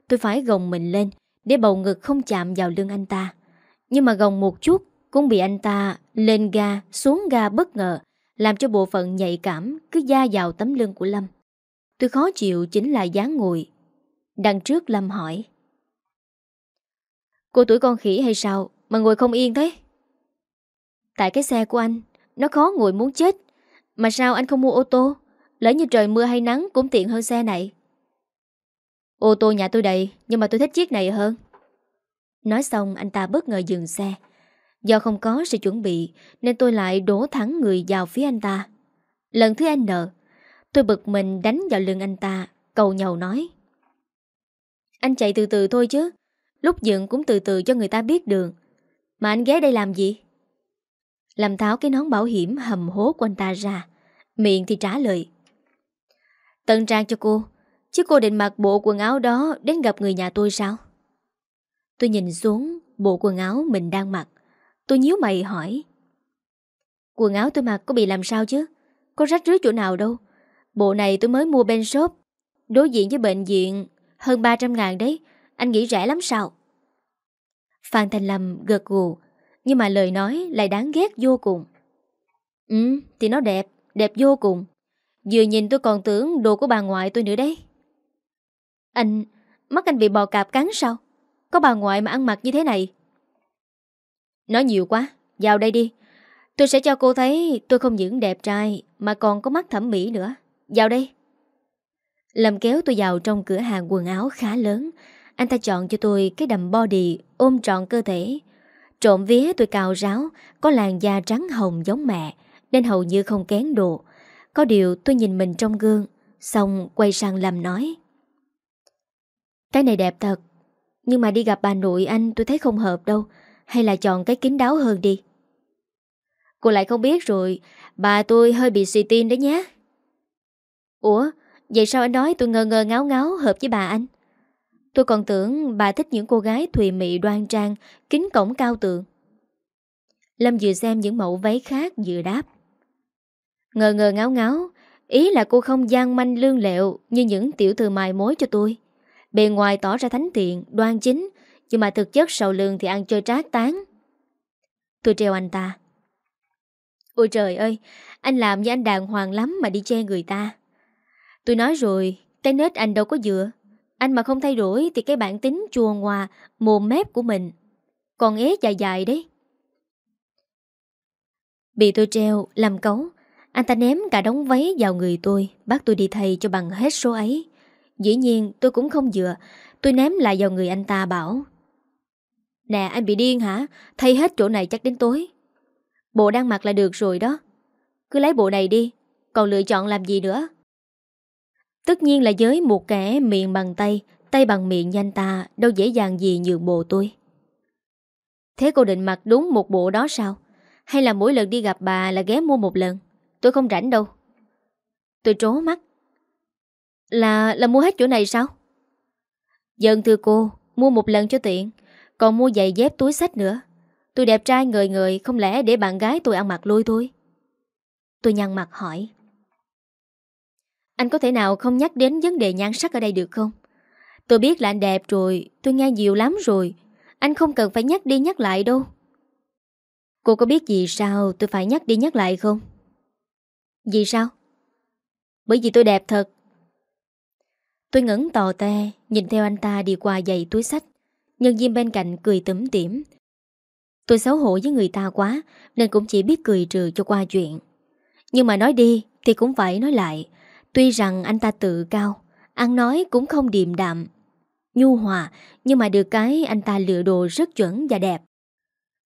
Tôi phải gồng mình lên để bầu ngực không chạm vào lưng anh ta. Nhưng mà gồng một chút cũng bị anh ta lên ga, xuống ga bất ngờ, làm cho bộ phận nhạy cảm cứ da vào tấm lưng của Lâm. Tôi khó chịu chính là dáng ngồi. Đằng trước Lâm hỏi. Cô tuổi con khỉ hay sao mà ngồi không yên thế? Tại cái xe của anh, nó khó ngồi muốn chết. Mà sao anh không mua ô tô? Lỡ như trời mưa hay nắng cũng tiện hơn xe này. Ô tô nhà tôi đầy, nhưng mà tôi thích chiếc này hơn. Nói xong anh ta bất ngờ dừng xe. Do không có sự chuẩn bị nên tôi lại đổ thẳng người vào phía anh ta. Lần thứ anh nợ, tôi bực mình đánh vào lưng anh ta, cầu nhầu nói. Anh chạy từ từ thôi chứ, lúc dựng cũng từ từ cho người ta biết đường. Mà anh ghé đây làm gì? Làm tháo cái nón bảo hiểm hầm hố của anh ta ra, miệng thì trả lời. Tận trang cho cô, chứ cô định mặc bộ quần áo đó đến gặp người nhà tôi sao? Tôi nhìn xuống bộ quần áo mình đang mặc. Tôi nhíu mày hỏi. Quần áo tôi mặc có bị làm sao chứ? Có rách rưới chỗ nào đâu. Bộ này tôi mới mua bên shop. Đối diện với bệnh viện hơn 300 ngàn đấy. Anh nghĩ rẻ lắm sao? Phan Thành Lâm gật gù. Nhưng mà lời nói lại đáng ghét vô cùng. Ừ, thì nó đẹp. Đẹp vô cùng. Vừa nhìn tôi còn tưởng đồ của bà ngoại tôi nữa đấy. Anh, mắt anh bị bò cạp cắn sao? Có bà ngoại mà ăn mặc như thế này Nói nhiều quá Vào đây đi Tôi sẽ cho cô thấy tôi không những đẹp trai Mà còn có mắt thẩm mỹ nữa Vào đây Lâm kéo tôi vào trong cửa hàng quần áo khá lớn anh ta chọn cho tôi cái đầm body Ôm trọn cơ thể. Trộm vía tôi cao ráo, Có làn da trắng hồng giống mẹ, Nên hầu như không kén đồ. Có điều tôi nhìn mình trong gương, Xong quay sang làm nói. Cái này đẹp thật, nhưng mà đi gặp bà nội anh tôi thấy không hợp đâu, Hay là chọn cái kín đáo hơn đi? Cô lại không biết rồi, Bà tôi hơi bị suy tin đấy nhé. Ủa, Vậy sao anh nói tôi ngơ ngơ ngáo ngáo Hợp với bà anh? Tôi còn tưởng bà thích những cô gái thùy mị đoan trang Kính cổng cao tượng Lâm vừa xem những mẫu váy khác vừa đáp. Ngờ ngờ ngáo ngáo Ý là cô không gian manh lương lẹo Như những tiểu thư mài mối cho tôi. Bề ngoài tỏ ra thánh tiện, đoan chính Nhưng mà thực chất sầu lương thì ăn chơi trác tán. Tôi treo anh ta. Ôi trời ơi Anh làm như anh đàng hoàng lắm mà đi che người ta. Tôi nói rồi Cái nết anh đâu có dựa anh mà không thay đổi thì cái bản tính chua ngoà Mồm mép của mình Còn ế dài dài đấy. Bị tôi treo, làm cấu, Anh ta ném cả đống váy vào người tôi, Bắt tôi đi thay cho bằng hết số ấy. Dĩ nhiên, tôi cũng không dựa, Tôi ném lại vào người anh ta bảo, Nè, anh bị điên hả? Thay hết chỗ này chắc đến tối. Bộ đang mặc là được rồi đó. Cứ lấy bộ này đi, Còn lựa chọn làm gì nữa? Tất nhiên là với một kẻ miệng bằng tay Tay bằng miệng như anh ta Đâu dễ dàng gì nhường bộ tôi Thế cô định mặc đúng một bộ đó sao Hay là mỗi lần đi gặp bà là ghé mua một lần Tôi không rảnh đâu Tôi trố mắt là là mua hết chỗ này sao? Dân thưa cô, mua một lần cho tiện, còn mua giày dép túi sách nữa. Tôi đẹp trai người người, không lẽ để bạn gái tôi ăn mặc lui thôi? Tôi nhăn mặt hỏi. Anh có thể nào không nhắc đến vấn đề nhan sắc ở đây được không? Tôi biết là anh đẹp rồi, tôi nghe nhiều lắm rồi. Anh không cần phải nhắc đi nhắc lại đâu. Cô có biết gì sao tôi phải nhắc đi nhắc lại không? Vì sao? Bởi vì tôi đẹp thật Tôi ngẩn tò te Nhìn theo anh ta đi qua giày túi sách Nhân viên bên cạnh cười tấm tỉm Tôi xấu hổ với người ta quá Nên cũng chỉ biết cười trừ cho qua chuyện Nhưng mà nói đi Thì cũng phải nói lại Tuy rằng anh ta tự cao, Ăn nói cũng không điềm đạm, Nhu hòa, Nhưng mà được cái anh ta lựa đồ rất chuẩn và đẹp.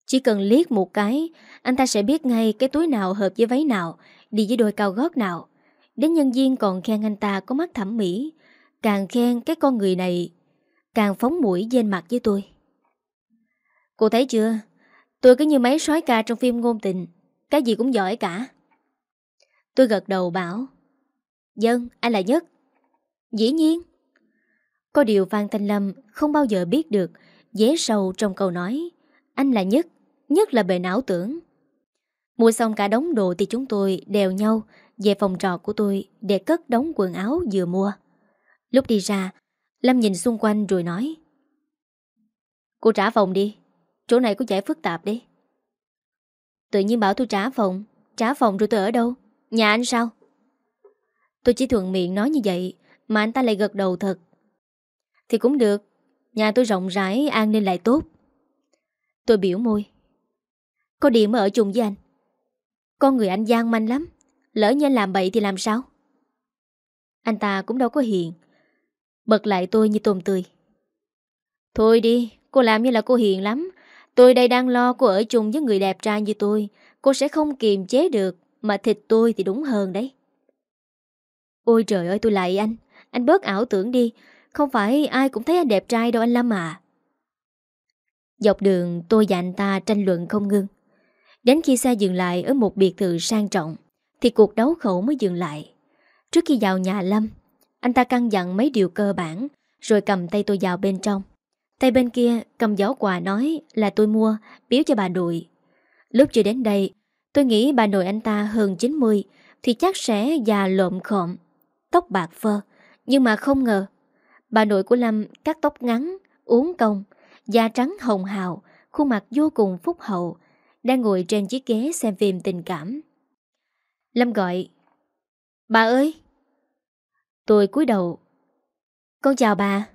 Chỉ cần liếc một cái, Anh ta sẽ biết ngay cái túi nào hợp với váy nào, Đi với đôi cao gót nào. Đến nhân viên còn khen anh ta có mắt thẩm mỹ, Càng khen cái con người này Càng phóng mũi trên mặt với tôi. Cô thấy chưa? Tôi cứ như mấy sói ca trong phim ngôn tình, Cái gì cũng giỏi cả. Tôi gật đầu bảo Dân, anh là nhất Dĩ nhiên Có điều Phan Thanh Lâm không bao giờ biết được Dế sâu trong câu nói Anh là nhất, nhất là bề não tưởng Mua xong cả đống đồ thì chúng tôi đèo nhau về phòng trọ của tôi để cất đống quần áo vừa mua. Lúc đi ra, Lâm nhìn xung quanh rồi nói Cô trả phòng đi, chỗ này có vẻ phức tạp đi. Tự nhiên bảo tôi trả phòng, trả phòng rồi tôi ở đâu? Nhà anh sao? Tôi chỉ thuận miệng nói như vậy mà anh ta lại gật đầu thật. Thì cũng được, nhà tôi rộng rãi, an ninh lại tốt. Tôi biểu môi. Có điểm ở chung với anh. Con người anh gian manh lắm Lỡ như anh làm bậy thì làm sao Anh ta cũng đâu có hiền Bật lại tôi như tôm tươi Thôi đi Cô làm như là cô hiền lắm Tôi đây đang lo cô ở chung với người đẹp trai như tôi Cô sẽ không kiềm chế được Mà thịt tôi thì đúng hơn đấy Ôi trời ơi, tôi lại anh. Anh bớt ảo tưởng đi. Không phải ai cũng thấy anh đẹp trai đâu anh Lâm à. Dọc đường, tôi và anh ta tranh luận không ngưng Đến khi xe dừng lại ở một biệt thự sang trọng, Thì cuộc đấu khẩu mới dừng lại. Trước khi vào nhà Lâm, Anh ta căn dặn mấy điều cơ bản, Rồi cầm tay tôi vào bên trong. Tay bên kia, cầm giỏ quà nói là tôi mua, biếu cho bà nội. Lúc chưa đến đây, Tôi nghĩ bà nội anh ta hơn 90 Thì chắc sẽ già lộm khộm. Tóc bạc phơ, Nhưng mà không ngờ, Bà nội của Lâm cắt tóc ngắn Uống công Da trắng hồng hào, Khuôn mặt vô cùng phúc hậu, đang ngồi trên chiếc ghế xem phim tình cảm. Lâm gọi, Bà ơi! Tôi cúi đầu, Con chào bà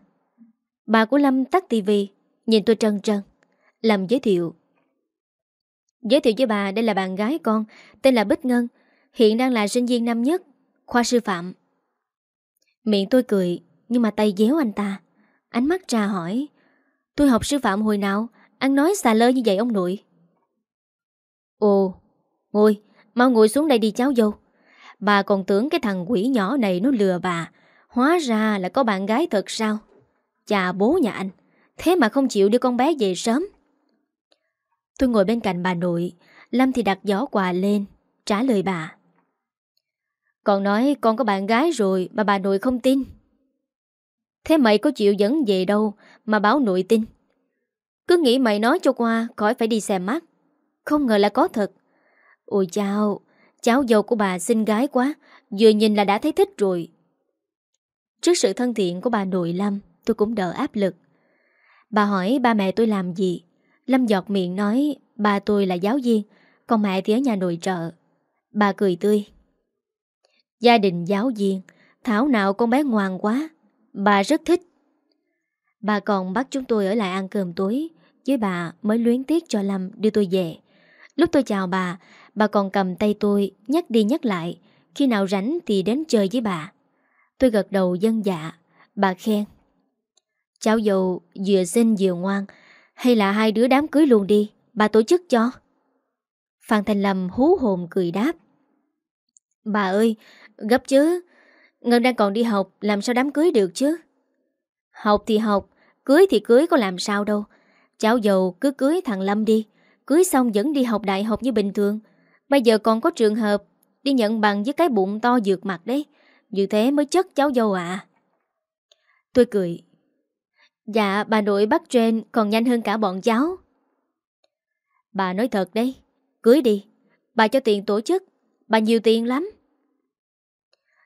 Bà của Lâm tắt tivi Nhìn tôi trân trân Lâm giới thiệu Giới thiệu với bà, đây là bạn gái con, Tên là Bích Ngân, Hiện đang là sinh viên năm nhất, Khoa sư phạm Miệng tôi cười Nhưng mà tay déo anh ta Ánh mắt trà hỏi Tôi học sư phạm hồi nào Ăn nói xà lơ như vậy ông nội Ồ, ngồi, mau ngồi xuống đây đi cháu dâu. Bà còn tưởng cái thằng quỷ nhỏ này nó lừa bà. Hóa ra là có bạn gái thật sao? Chà bố nhà anh, thế mà không chịu đưa con bé về sớm. Tôi ngồi bên cạnh bà nội, Lâm thì đặt giỏ quà lên, trả lời bà. Còn nói con có bạn gái rồi mà bà nội không tin. Thế mày có chịu dẫn về đâu mà báo nội tin? Cứ nghĩ mày nói cho qua, khỏi phải đi xem mắt. Không ngờ là có thật Ôi chào Cháu dâu của bà xinh gái quá, Vừa nhìn là đã thấy thích rồi Trước sự thân thiện của bà nội Lâm, Tôi cũng đỡ áp lực Bà hỏi ba mẹ tôi làm gì Lâm giọt miệng nói, Ba tôi là giáo viên, Còn mẹ thì ở nhà nội trợ Bà cười tươi Gia đình giáo viên. Thảo nào con bé ngoan quá. Bà rất thích. Bà còn bắt chúng tôi ở lại ăn cơm tối. Với bà mới luyến tiếc cho Lâm đưa tôi về. Lúc tôi chào bà, bà còn cầm tay tôi nhắc đi nhắc lại, khi nào rảnh thì đến chơi với bà. Tôi gật đầu dân dạ, bà khen. Cháu dâu vừa xinh vừa ngoan, hay là hai đứa đám cưới luôn đi, bà tổ chức cho. Phan Thành Lâm hú hồn cười đáp. Bà ơi, gấp chứ, Ngân đang còn đi học, làm sao đám cưới được chứ? Học thì học, cưới thì cưới có làm sao đâu. Cháu dâu cứ cưới thằng Lâm đi, Cưới xong vẫn đi học đại học như bình thường. Bây giờ còn có trường hợp Đi nhận bằng với cái bụng to dược mặt đấy. Như thế mới chất cháu dâu ạ Tôi cười. Dạ bà nội bắt trên còn nhanh hơn cả bọn cháu. Bà nói thật đấy. Cưới đi. Bà cho tiền tổ chức. Bà nhiều tiền lắm.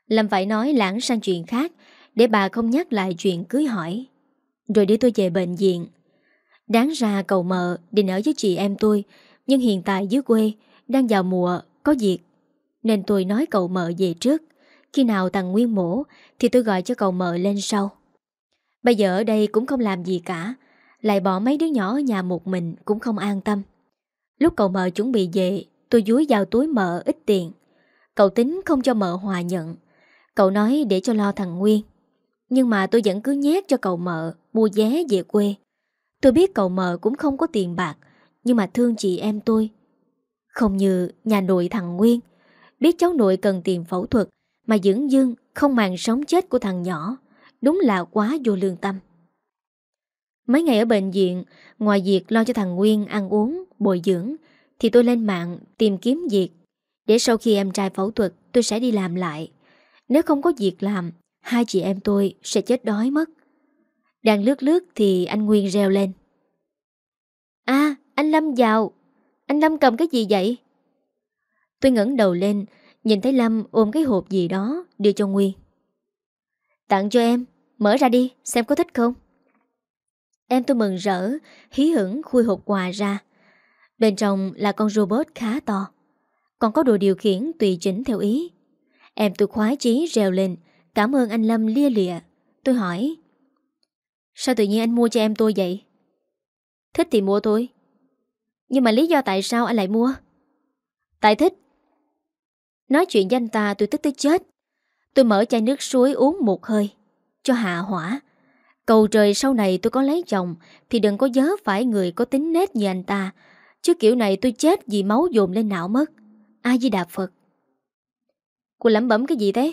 Lâm phải nói lãng sang chuyện khác, Để bà không nhắc lại chuyện cưới hỏi. Rồi để tôi về bệnh viện. Đáng ra cầu mợ định ở với chị em tôi, Nhưng hiện tại dưới quê Đang vào mùa có việc, Nên tôi nói cậu mợ về trước. Khi nào thằng Nguyên mổ Thì tôi gọi cho cậu mợ lên sau. Bây giờ ở đây cũng không làm gì cả, Lại bỏ mấy đứa nhỏ ở nhà một mình Cũng không an tâm. Lúc cậu mợ chuẩn bị về, Tôi dúi vào túi mợ ít tiền. Cậu tính không cho mợ hòa nhận. Cậu nói để cho lo thằng Nguyên. Nhưng mà tôi vẫn cứ nhét cho cậu mợ Mua vé về quê. Tôi biết cậu mợ cũng không có tiền bạc Nhưng mà thương chị em tôi. Không như nhà nội thằng Nguyên. Biết cháu nội cần tiền phẫu thuật Mà dưỡng dưng không màng sống chết của thằng nhỏ. Đúng là quá vô lương tâm. Mấy ngày ở bệnh viện Ngoài việc lo cho thằng Nguyên ăn uống, bồi dưỡng Thì tôi lên mạng tìm kiếm việc. Để sau khi em trai phẫu thuật Tôi sẽ đi làm lại. Nếu không có việc làm, Hai chị em tôi sẽ chết đói mất. Đang lướt lướt thì anh Nguyên reo lên. À anh Lâm vào. Anh Lâm cầm cái gì vậy? Tôi ngẩng đầu lên, Nhìn thấy Lâm ôm cái hộp gì đó Đưa cho Nguyên. Tặng cho em, Mở ra đi, xem có thích không? Em tôi mừng rỡ, Hí hửng khui hộp quà ra. Bên trong là con robot khá to. Còn có đồ điều khiển tùy chỉnh theo ý. Em tôi khoái chí reo lên. Cảm ơn anh Lâm lia lịa. Tôi hỏi, Sao tự nhiên anh mua cho em tôi vậy? Thích thì mua tôi. Nhưng mà lý do tại sao anh lại mua? Tại thích. Nói chuyện với anh ta tôi tức tới chết. Tôi mở chai nước suối uống một hơi, Cho hạ hỏa. Cầu trời sau này tôi có lấy chồng, Thì đừng có nhớ phải người có tính nết như anh ta. Chứ kiểu này tôi chết vì máu dồn lên não mất. Ai di đà Phật. Cô lẩm bẩm cái gì thế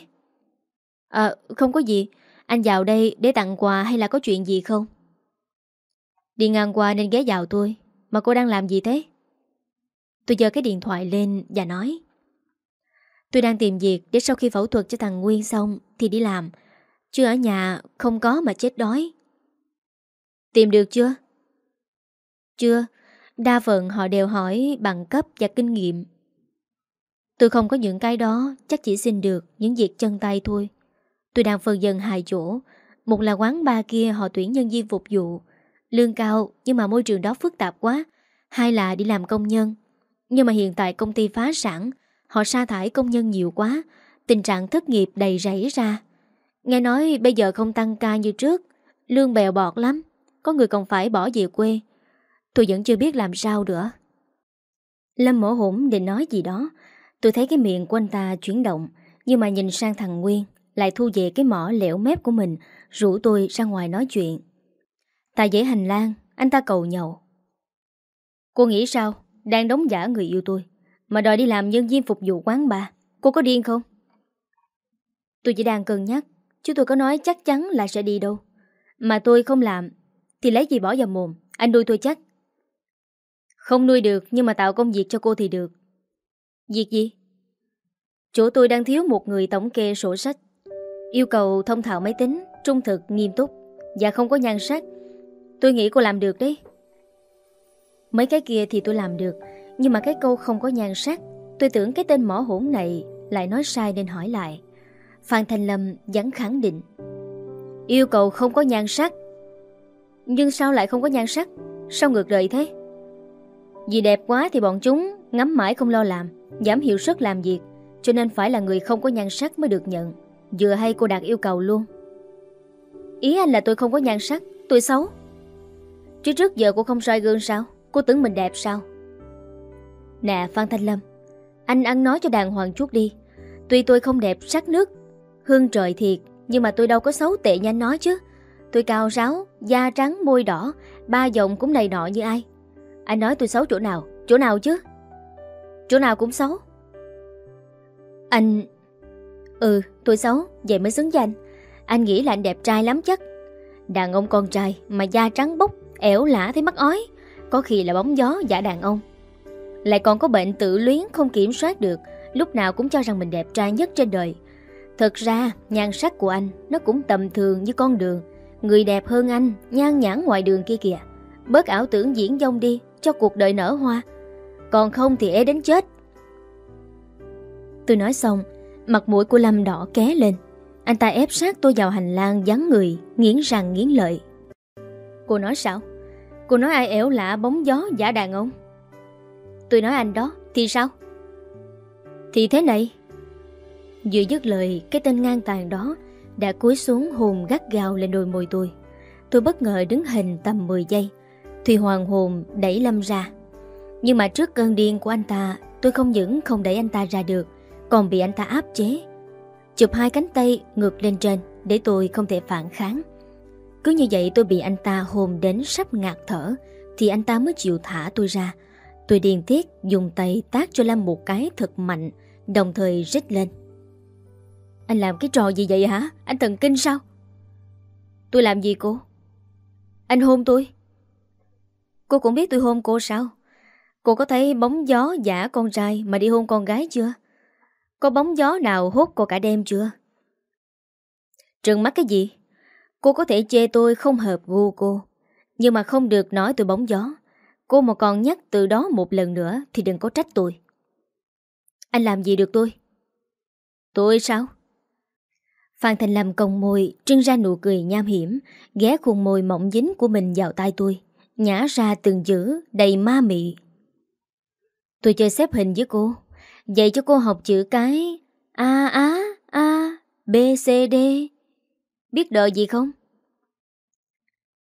À không có gì Anh vào đây để tặng quà hay là có chuyện gì không Đi ngang qua nên ghé vào tôi Mà cô đang làm gì thế Tôi giơ cái điện thoại lên và nói Tôi đang tìm việc để sau khi phẫu thuật cho thằng Nguyên xong thì đi làm. Chứ ở nhà không có mà chết đói. Tìm được chưa? Chưa. Đa phần họ đều hỏi bằng cấp và kinh nghiệm. Tôi không có những cái đó, chắc chỉ xin được những việc chân tay thôi. Tôi đang phân dần hai chỗ. Một là quán ba kia họ tuyển nhân viên phục vụ. Lương cao nhưng mà môi trường đó phức tạp quá. Hai là đi làm công nhân. Nhưng mà hiện tại công ty phá sản, Họ sa thải công nhân nhiều quá Tình trạng thất nghiệp đầy rẫy ra Nghe nói bây giờ không tăng ca như trước Lương bèo bọt lắm Có người còn phải bỏ về quê Tôi vẫn chưa biết làm sao nữa Lâm mổ hủng định nói gì đó Tôi thấy cái miệng của anh ta chuyển động, Nhưng mà nhìn sang thằng Nguyên, Lại thu về cái mỏ lẻo mép của mình, Rủ tôi ra ngoài nói chuyện. Tại dãy hành lang, Anh ta cầu nhậu. Cô nghĩ sao? Đang đóng giả người yêu tôi. Mà đòi đi làm nhân viên phục vụ quán bà, Cô có điên không? Tôi chỉ đang cân nhắc, Chứ tôi có nói chắc chắn là sẽ đi đâu. Mà tôi không làm, Thì lấy gì bỏ vào mồm? Anh nuôi tôi chắc. Không nuôi được, nhưng mà tạo công việc cho cô thì được. Việc gì? Chỗ tôi đang thiếu một người tổng kê sổ sách. Yêu cầu thông thạo máy tính Trung thực, nghiêm túc Và không có nhan sắc. Tôi nghĩ cô làm được đấy. Mấy cái kia thì tôi làm được nhưng mà cái câu không có nhan sắc Tôi tưởng cái tên mỏ hỗn này Lại nói sai nên hỏi lại. Phan Thanh Lâm vẫn khẳng định. Yêu cầu không có nhan sắc. Nhưng sao lại không có nhan sắc? Sao ngược đời thế? Vì đẹp quá thì bọn chúng Ngắm mãi không lo làm. Giảm hiệu suất làm việc Cho nên phải là người không có nhan sắc mới được nhận. Vừa hay cô đạt yêu cầu luôn. Ý anh là tôi không có nhan sắc Tôi xấu. Chứ trước giờ cô không soi gương sao? Cô tưởng mình đẹp sao? Nè Phan Thanh Lâm Anh ăn nói cho đàng hoàng chút đi. Tuy tôi không đẹp sắc nước Hương trời thiệt Nhưng mà tôi đâu có xấu tệ như anh nói chứ. Tôi cao ráo, da trắng, môi đỏ Ba dòng cũng đầy nọ như ai. Anh nói tôi xấu chỗ nào Chỗ nào chứ? Chỗ nào cũng xấu. Anh Ừ tôi xấu, Vậy mới xứng danh. Anh Anh nghĩ là anh đẹp trai lắm chắc. Đàn ông con trai mà da trắng bốc Ẻo lả thấy mắt ói, Có khi là bóng gió giả đàn ông. Lại còn có bệnh tự luyến không kiểm soát được, Lúc nào cũng cho rằng mình đẹp trai nhất trên đời. Thật ra, nhan sắc của anh Nó cũng tầm thường như con đường. Người đẹp hơn anh, Nhan nhãn ngoài đường kia kìa. Bớt ảo tưởng diễn dông đi, Cho cuộc đời nở hoa. Còn không thì ế đến chết. Tôi nói xong, Mặt mũi của Lâm đỏ ké lên. Anh ta ép sát tôi vào hành lang dán người, Nghiến răng nghiến lợi. Cô nói sao? Cô nói ai ẻo lạ bóng gió giả đàn ông? Tôi nói anh đó, Thì sao? Thì thế này. Vừa dứt lời, Cái tên ngang tàn đó Đã cúi xuống hồn gắt gao lên đôi môi tôi. Tôi bất ngờ đứng hình tầm 10 giây. Thì hoàng hồn đẩy Lâm ra. Nhưng mà trước cơn điên của anh ta, Tôi không những không đẩy anh ta ra được, Còn bị anh ta áp chế Chụp hai cánh tay ngược lên trên Để tôi không thể phản kháng Cứ như vậy tôi bị anh ta hồn đến sắp ngạt thở, Thì anh ta mới chịu thả tôi ra Tôi điên tiết dùng tay tác cho Lâm một cái thật mạnh, Đồng thời rít lên Anh làm cái trò gì vậy hả? Anh thần kinh sao? Tôi làm gì cô? Anh hôn tôi Cô cũng biết tôi hôn cô sao? Cô có thấy bóng gió giả con trai mà đi hôn con gái chưa? Có bóng gió nào hút cô cả đêm chưa? Trừng mắt cái gì? Cô có thể chê tôi không hợp gu cô, Nhưng mà không được nói tôi bóng gió Cô mà còn nhắc từ đó một lần nữa Thì đừng có trách tôi Anh làm gì được tôi Tôi sao Phan Thành làm còng môi, Trưng ra nụ cười nham hiểm, Ghé khuôn môi mỏng dính của mình vào tay tôi, Nhả ra từng chữ đầy ma mị Tôi chơi xếp hình với cô. Dạy cho cô học chữ cái A A A, B, C, D. Biết đợi gì không?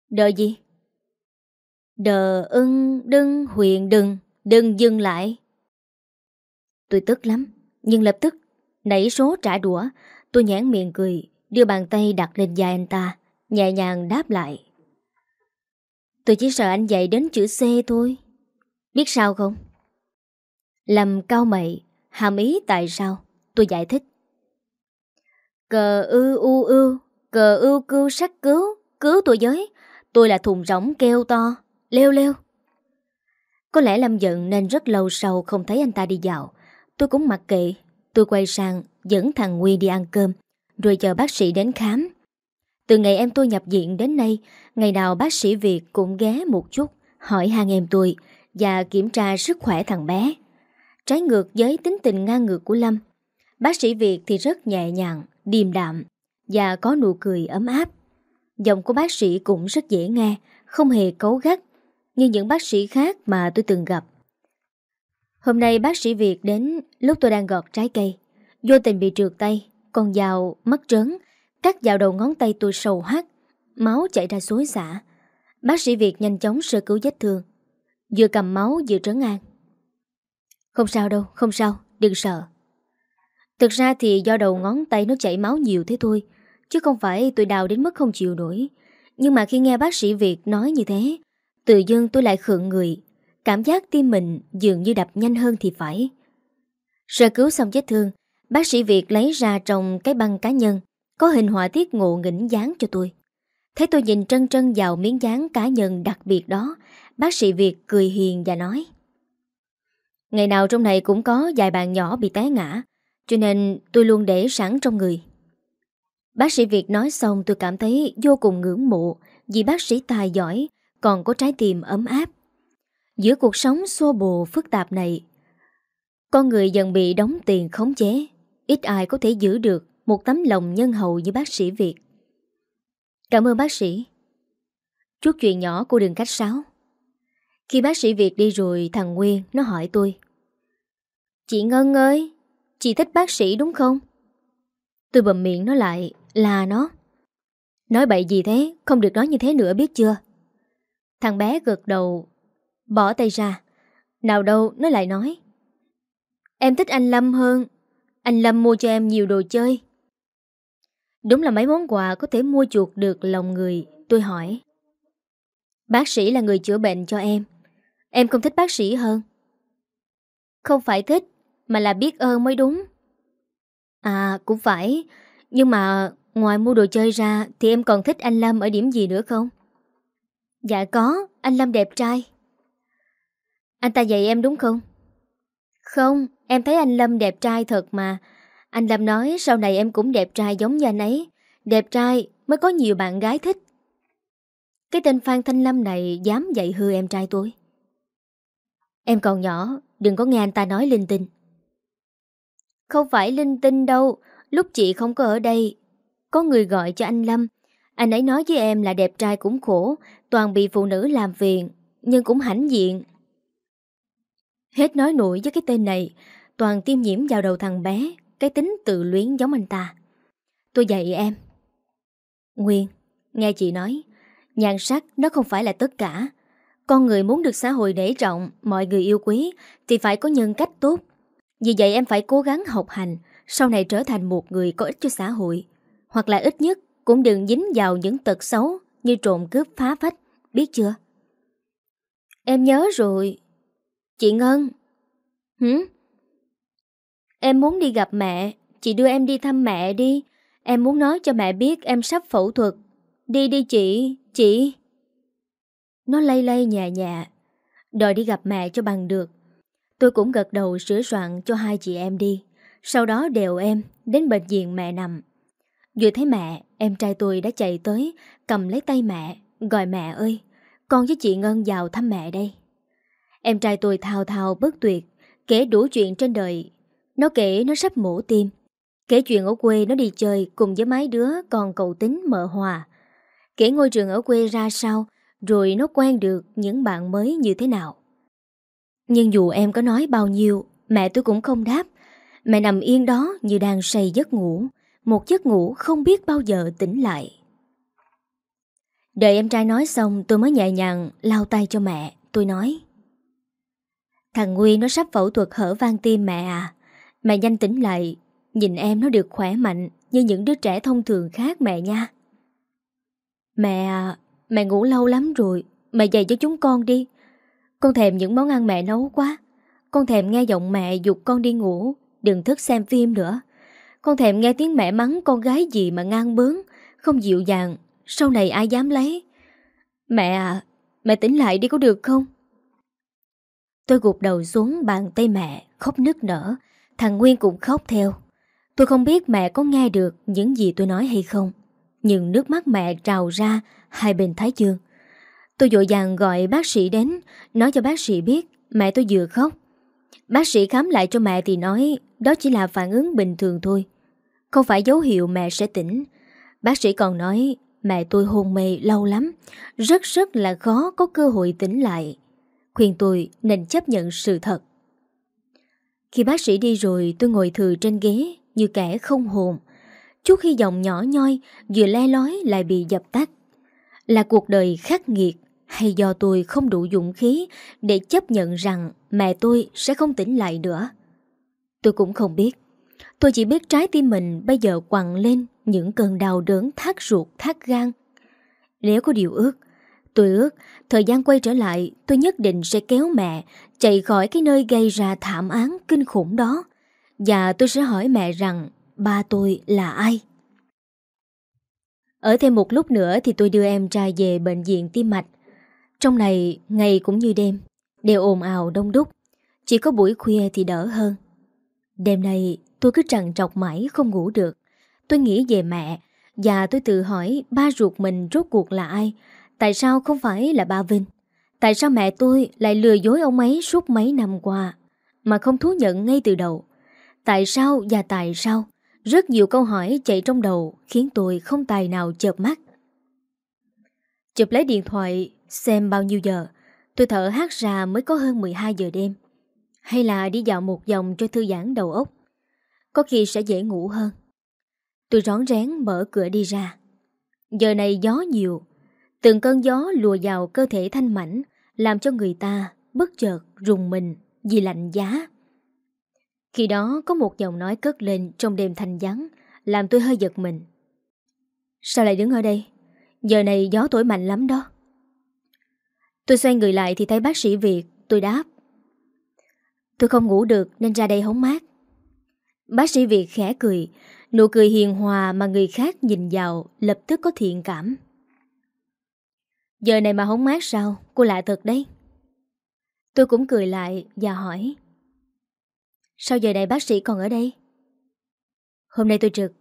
Đợi gì? Đờ ưng, đưng, huyền, đừng. Đừng dừng lại. Tôi tức lắm, Nhưng lập tức, nảy số trả đũa. Tôi nhãn miệng cười, Đưa bàn tay đặt lên vai anh ta, Nhẹ nhàng đáp lại. Tôi chỉ sợ anh dạy đến chữ C thôi. Biết sao không? Lâm cao mậy Hàm ý tại sao? Tôi giải thích. Cờ ư u ư, Cờ ưu cưu sắc cứu Cứu tôi giới Tôi là thùng rỗng kêu to leo leo Có lẽ Lâm giận nên rất lâu sau không thấy anh ta đi dạo. Tôi cũng mặc kệ. Tôi quay sang, dẫn thằng Nguyên đi ăn cơm, Rồi chờ bác sĩ đến khám. Từ ngày em tôi nhập viện đến nay, Ngày nào bác sĩ Việt cũng ghé một chút, Hỏi hàng em tôi Và kiểm tra sức khỏe thằng bé. Trái ngược với tính tình ngang ngược của Lâm, Bác sĩ Việt thì rất nhẹ nhàng, Điềm đạm Và có nụ cười ấm áp. Giọng của bác sĩ cũng rất dễ nghe, Không hề cấu gắt Như những bác sĩ khác mà tôi từng gặp. Hôm nay bác sĩ Việt đến lúc tôi đang gọt trái cây. Vô tình bị trượt tay, Con dao mất trớn, Cắt vào đầu ngón tay tôi sầu hắt Máu chảy ra xối xả. Bác sĩ Việt nhanh chóng sơ cứu vết thương, Vừa cầm máu vừa trấn an. Không sao đâu, không sao, đừng sợ. Thực ra thì do đầu ngón tay nó chảy máu nhiều thế thôi Chứ không phải tôi đào đến mức không chịu nổi. Nhưng mà khi nghe bác sĩ Việt nói như thế Tự dưng tôi lại khượng người Cảm giác tim mình dường như đập nhanh hơn thì phải. Sơ cứu xong vết thương Bác sĩ Việt lấy ra trong cái băng cá nhân Có hình họa tiết ngộ nghĩnh dáng cho tôi. Thấy tôi nhìn trân trân vào miếng dáng cá nhân đặc biệt đó Bác sĩ Việt cười hiền và nói Ngày nào trong này cũng có vài bạn nhỏ bị té ngã, Cho nên tôi luôn để sẵn trong người. Bác sĩ Việt nói xong tôi cảm thấy vô cùng ngưỡng mộ Vì bác sĩ tài giỏi, Còn có trái tim ấm áp. Giữa cuộc sống xô bồ phức tạp này, Con người dần bị đóng tiền khống chế, Ít ai có thể giữ được Một tấm lòng nhân hậu như bác sĩ Việt. Cảm ơn bác sĩ. Chút chuyện nhỏ cô đừng cách sáo khi bác sĩ Việt đi rồi, Thằng Nguyên nó hỏi tôi, Chị Ngân ơi, Chị thích bác sĩ đúng không? Tôi bầm miệng nó lại, Là nó. Nói bậy gì thế? Không được nói như thế nữa, biết chưa? Thằng bé gật đầu, Bỏ tay ra. Nào đâu, nó lại nói, Em thích anh Lâm hơn. Anh Lâm mua cho em nhiều đồ chơi. Đúng là mấy món quà có thể mua chuộc được lòng người, Tôi hỏi, Bác sĩ là người chữa bệnh cho em. Em không thích bác sĩ hơn. Không phải thích, Mà là biết ơn mới đúng. À cũng phải. Nhưng mà ngoài mua đồ chơi ra, Thì em còn thích anh Lâm ở điểm gì nữa không? Dạ có, Anh Lâm đẹp trai. Anh ta dạy em đúng không? Không, Em thấy anh Lâm đẹp trai thật mà. Anh Lâm nói sau này em cũng đẹp trai giống như anh ấy Đẹp trai mới có nhiều bạn gái thích. Cái tên Phan Thanh Lâm này Dám dạy hư em trai tôi. Em còn nhỏ Đừng có nghe anh ta nói linh tinh Không phải linh tinh đâu Lúc chị không có ở đây Có người gọi cho anh Lâm Anh ấy nói với em là đẹp trai cũng khổ Toàn bị phụ nữ làm phiền Nhưng cũng hãnh diện Hết nói nổi với cái tên này Toàn tiêm nhiễm vào đầu thằng bé cái tính tự luyến giống anh ta. Tôi dạy em. Nguyên, nghe chị nói, nhan sắc nó không phải là tất cả. Con người muốn được xã hội nể trọng, mọi người yêu quý thì phải có nhân cách tốt. Vì vậy em phải cố gắng học hành, sau này trở thành một người có ích cho xã hội. Hoặc là ít nhất cũng đừng dính vào những tật xấu như trộm cướp phá phách, biết chưa? Em nhớ rồi. Chị Ngân. Hử? Em muốn đi gặp mẹ, chị đưa em đi thăm mẹ đi. Em muốn nói cho mẹ biết em sắp phẫu thuật. Đi đi chị, chị. Nó lay lay nhẹ nhẹ, đòi đi gặp mẹ cho bằng được. Tôi cũng gật đầu sửa soạn cho hai chị em đi. Sau đó đều em đến bệnh viện mẹ nằm. Vừa thấy mẹ, em trai tôi đã chạy tới, cầm lấy tay mẹ, gọi mẹ ơi, con với chị Ngân vào thăm mẹ đây. Em trai tôi thao thao bất tuyệt, kể đủ chuyện trên đời. Nó kể nó sắp mổ tim, kể chuyện ở quê nó đi chơi cùng với mấy đứa còn cậu tính mợ hòa. Kể ngôi trường ở quê ra sao, rồi nó quen được những bạn mới như thế nào. Nhưng dù em có nói bao nhiêu, mẹ tôi cũng không đáp. Mẹ nằm yên đó như đang say giấc ngủ, một giấc ngủ không biết bao giờ tỉnh lại. Đợi em trai nói xong tôi mới nhẹ nhàng lau tay cho mẹ, tôi nói. Thằng Nguyên nó sắp phẫu thuật hở van tim mẹ à. Mẹ nhanh tỉnh lại, nhìn em nó được khỏe mạnh như những đứa trẻ thông thường khác mẹ nha. Mẹ à, mẹ ngủ lâu lắm rồi, mẹ dậy cho chúng con đi. Con thèm những món ăn mẹ nấu quá. Con thèm nghe giọng mẹ dục con đi ngủ, đừng thức xem phim nữa. Con thèm nghe tiếng mẹ mắng con gái gì mà ngang bướng, không dịu dàng, sau này ai dám lấy. Mẹ à, mẹ tỉnh lại đi có được không? Tôi gục đầu xuống bàn tay mẹ, khóc nức nở. Thằng Nguyên cũng khóc theo. Tôi không biết mẹ có nghe được những gì tôi nói hay không. Nhưng nước mắt mẹ trào ra hai bên thái dương. Tôi dội dàng gọi bác sĩ đến, nói cho bác sĩ biết mẹ tôi vừa khóc. Bác sĩ khám lại cho mẹ thì nói đó chỉ là phản ứng bình thường thôi. Không phải dấu hiệu mẹ sẽ tỉnh. Bác sĩ còn nói mẹ tôi hôn mê lâu lắm, rất rất là khó có cơ hội tỉnh lại. Khuyên tôi nên chấp nhận sự thật. Khi bác sĩ đi rồi tôi ngồi thừ trên ghế như kẻ không hồn. Chút hy vọng nhỏ nhoi vừa le lói lại bị dập tắt. Là cuộc đời khắc nghiệt hay do tôi không đủ dũng khí để chấp nhận rằng mẹ tôi sẽ không tỉnh lại nữa. Tôi cũng không biết. Tôi chỉ biết trái tim mình bây giờ quặn lên những cơn đau đớn thắt ruột thắt gan. Nếu có điều ước, tôi ước thời gian quay trở lại tôi nhất định sẽ kéo mẹ chạy khỏi cái nơi gây ra thảm án kinh khủng đó. Và tôi sẽ hỏi mẹ rằng ba tôi là ai? Ở thêm một lúc nữa thì tôi đưa em trai về bệnh viện tim mạch. Trong này, ngày cũng như đêm, đều ồn ào đông đúc. Chỉ có buổi khuya thì đỡ hơn. Đêm nay tôi cứ trằn trọc mãi không ngủ được. Tôi nghĩ về mẹ và tôi tự hỏi ba ruột mình rốt cuộc là ai? Tại sao không phải là ba Vinh? Tại sao mẹ tôi lại lừa dối ông ấy suốt mấy năm qua mà không thú nhận ngay từ đầu? Tại sao và tại sao? Rất nhiều câu hỏi chạy trong đầu khiến tôi không tài nào chợp mắt. Chụp lấy điện thoại xem bao nhiêu giờ, tôi thở hát ra mới có hơn 12 giờ đêm. Hay là đi dạo một vòng cho thư giãn đầu óc. Có khi sẽ dễ ngủ hơn. Tôi rón rén mở cửa đi ra. Giờ này gió nhiều, từng cơn gió lùa vào cơ thể thanh mảnh, làm cho người ta bất chợt rùng mình vì lạnh giá. Khi đó có một giọng nói cất lên trong đêm thanh vắng, làm tôi hơi giật mình. Sao lại đứng ở đây? Giờ này gió thổi mạnh lắm đó. Tôi xoay người lại thì thấy bác sĩ Việt, tôi đáp. Tôi không ngủ được nên ra đây hóng mát. Bác sĩ Việt khẽ cười, nụ cười hiền hòa mà người khác nhìn vào lập tức có thiện cảm. Giờ này mà hóng mát sao? Cô lạ thật đấy. Tôi cũng cười lại và hỏi. Sao giờ này bác sĩ còn ở đây? Hôm nay tôi trực.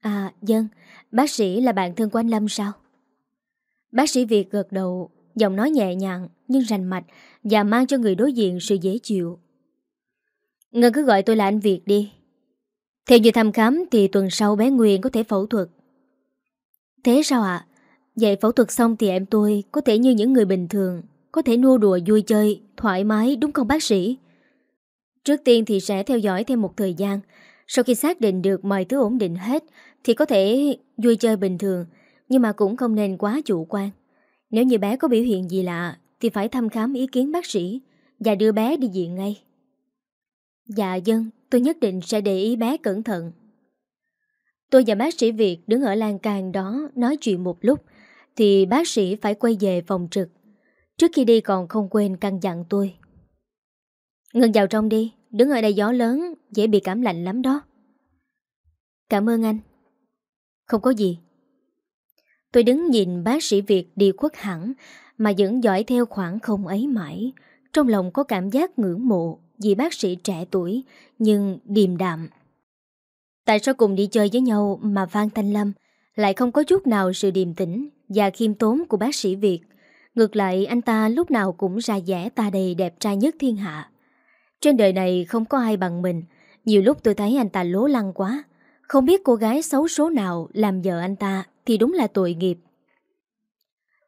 À, dân, bác sĩ là bạn thân của anh Lâm sao? Bác sĩ Việt gật đầu, giọng nói nhẹ nhàng nhưng rành mạch và mang cho người đối diện sự dễ chịu. Ngân cứ gọi tôi là anh Việt đi. Theo như thăm khám thì tuần sau bé Nguyên có thể phẫu thuật. Thế sao ạ? À? Vậy phẫu thuật xong thì em tôi có thể như những người bình thường, có thể nua đùa vui chơi, thoải mái đúng không bác sĩ? Trước tiên thì sẽ theo dõi thêm một thời gian Sau khi xác định được mọi thứ ổn định hết thì có thể vui chơi bình thường, nhưng mà cũng không nên quá chủ quan. Nếu như bé có biểu hiện gì lạ thì phải thăm khám ý kiến bác sĩ và đưa bé đi viện ngay. Dạ dân, tôi nhất định sẽ để ý bé cẩn thận. Tôi và bác sĩ Việt đứng ở lan can đó nói chuyện một lúc thì bác sĩ phải quay về phòng trực. Trước khi đi còn không quên căn dặn tôi. Ngân vào trong đi, đứng ở đây gió lớn, dễ bị cảm lạnh lắm đó. Cảm ơn anh. Không có gì. Tôi đứng nhìn bác sĩ Việt đi khuất hẳn mà vẫn dõi theo khoảng không ấy mãi. Trong lòng có cảm giác ngưỡng mộ vì bác sĩ trẻ tuổi nhưng điềm đạm. Tại sao cùng đi chơi với nhau mà Phan Thanh Lâm lại không có chút nào sự điềm tĩnh và khiêm tốn của bác sĩ Việt? Ngược lại anh ta lúc nào cũng ra vẻ ta đầy đẹp trai nhất thiên hạ. Trên đời này không có ai bằng mình. Nhiều lúc tôi thấy anh ta lố lăng quá. Không biết cô gái xấu số nào làm vợ anh ta thì đúng là tội nghiệp.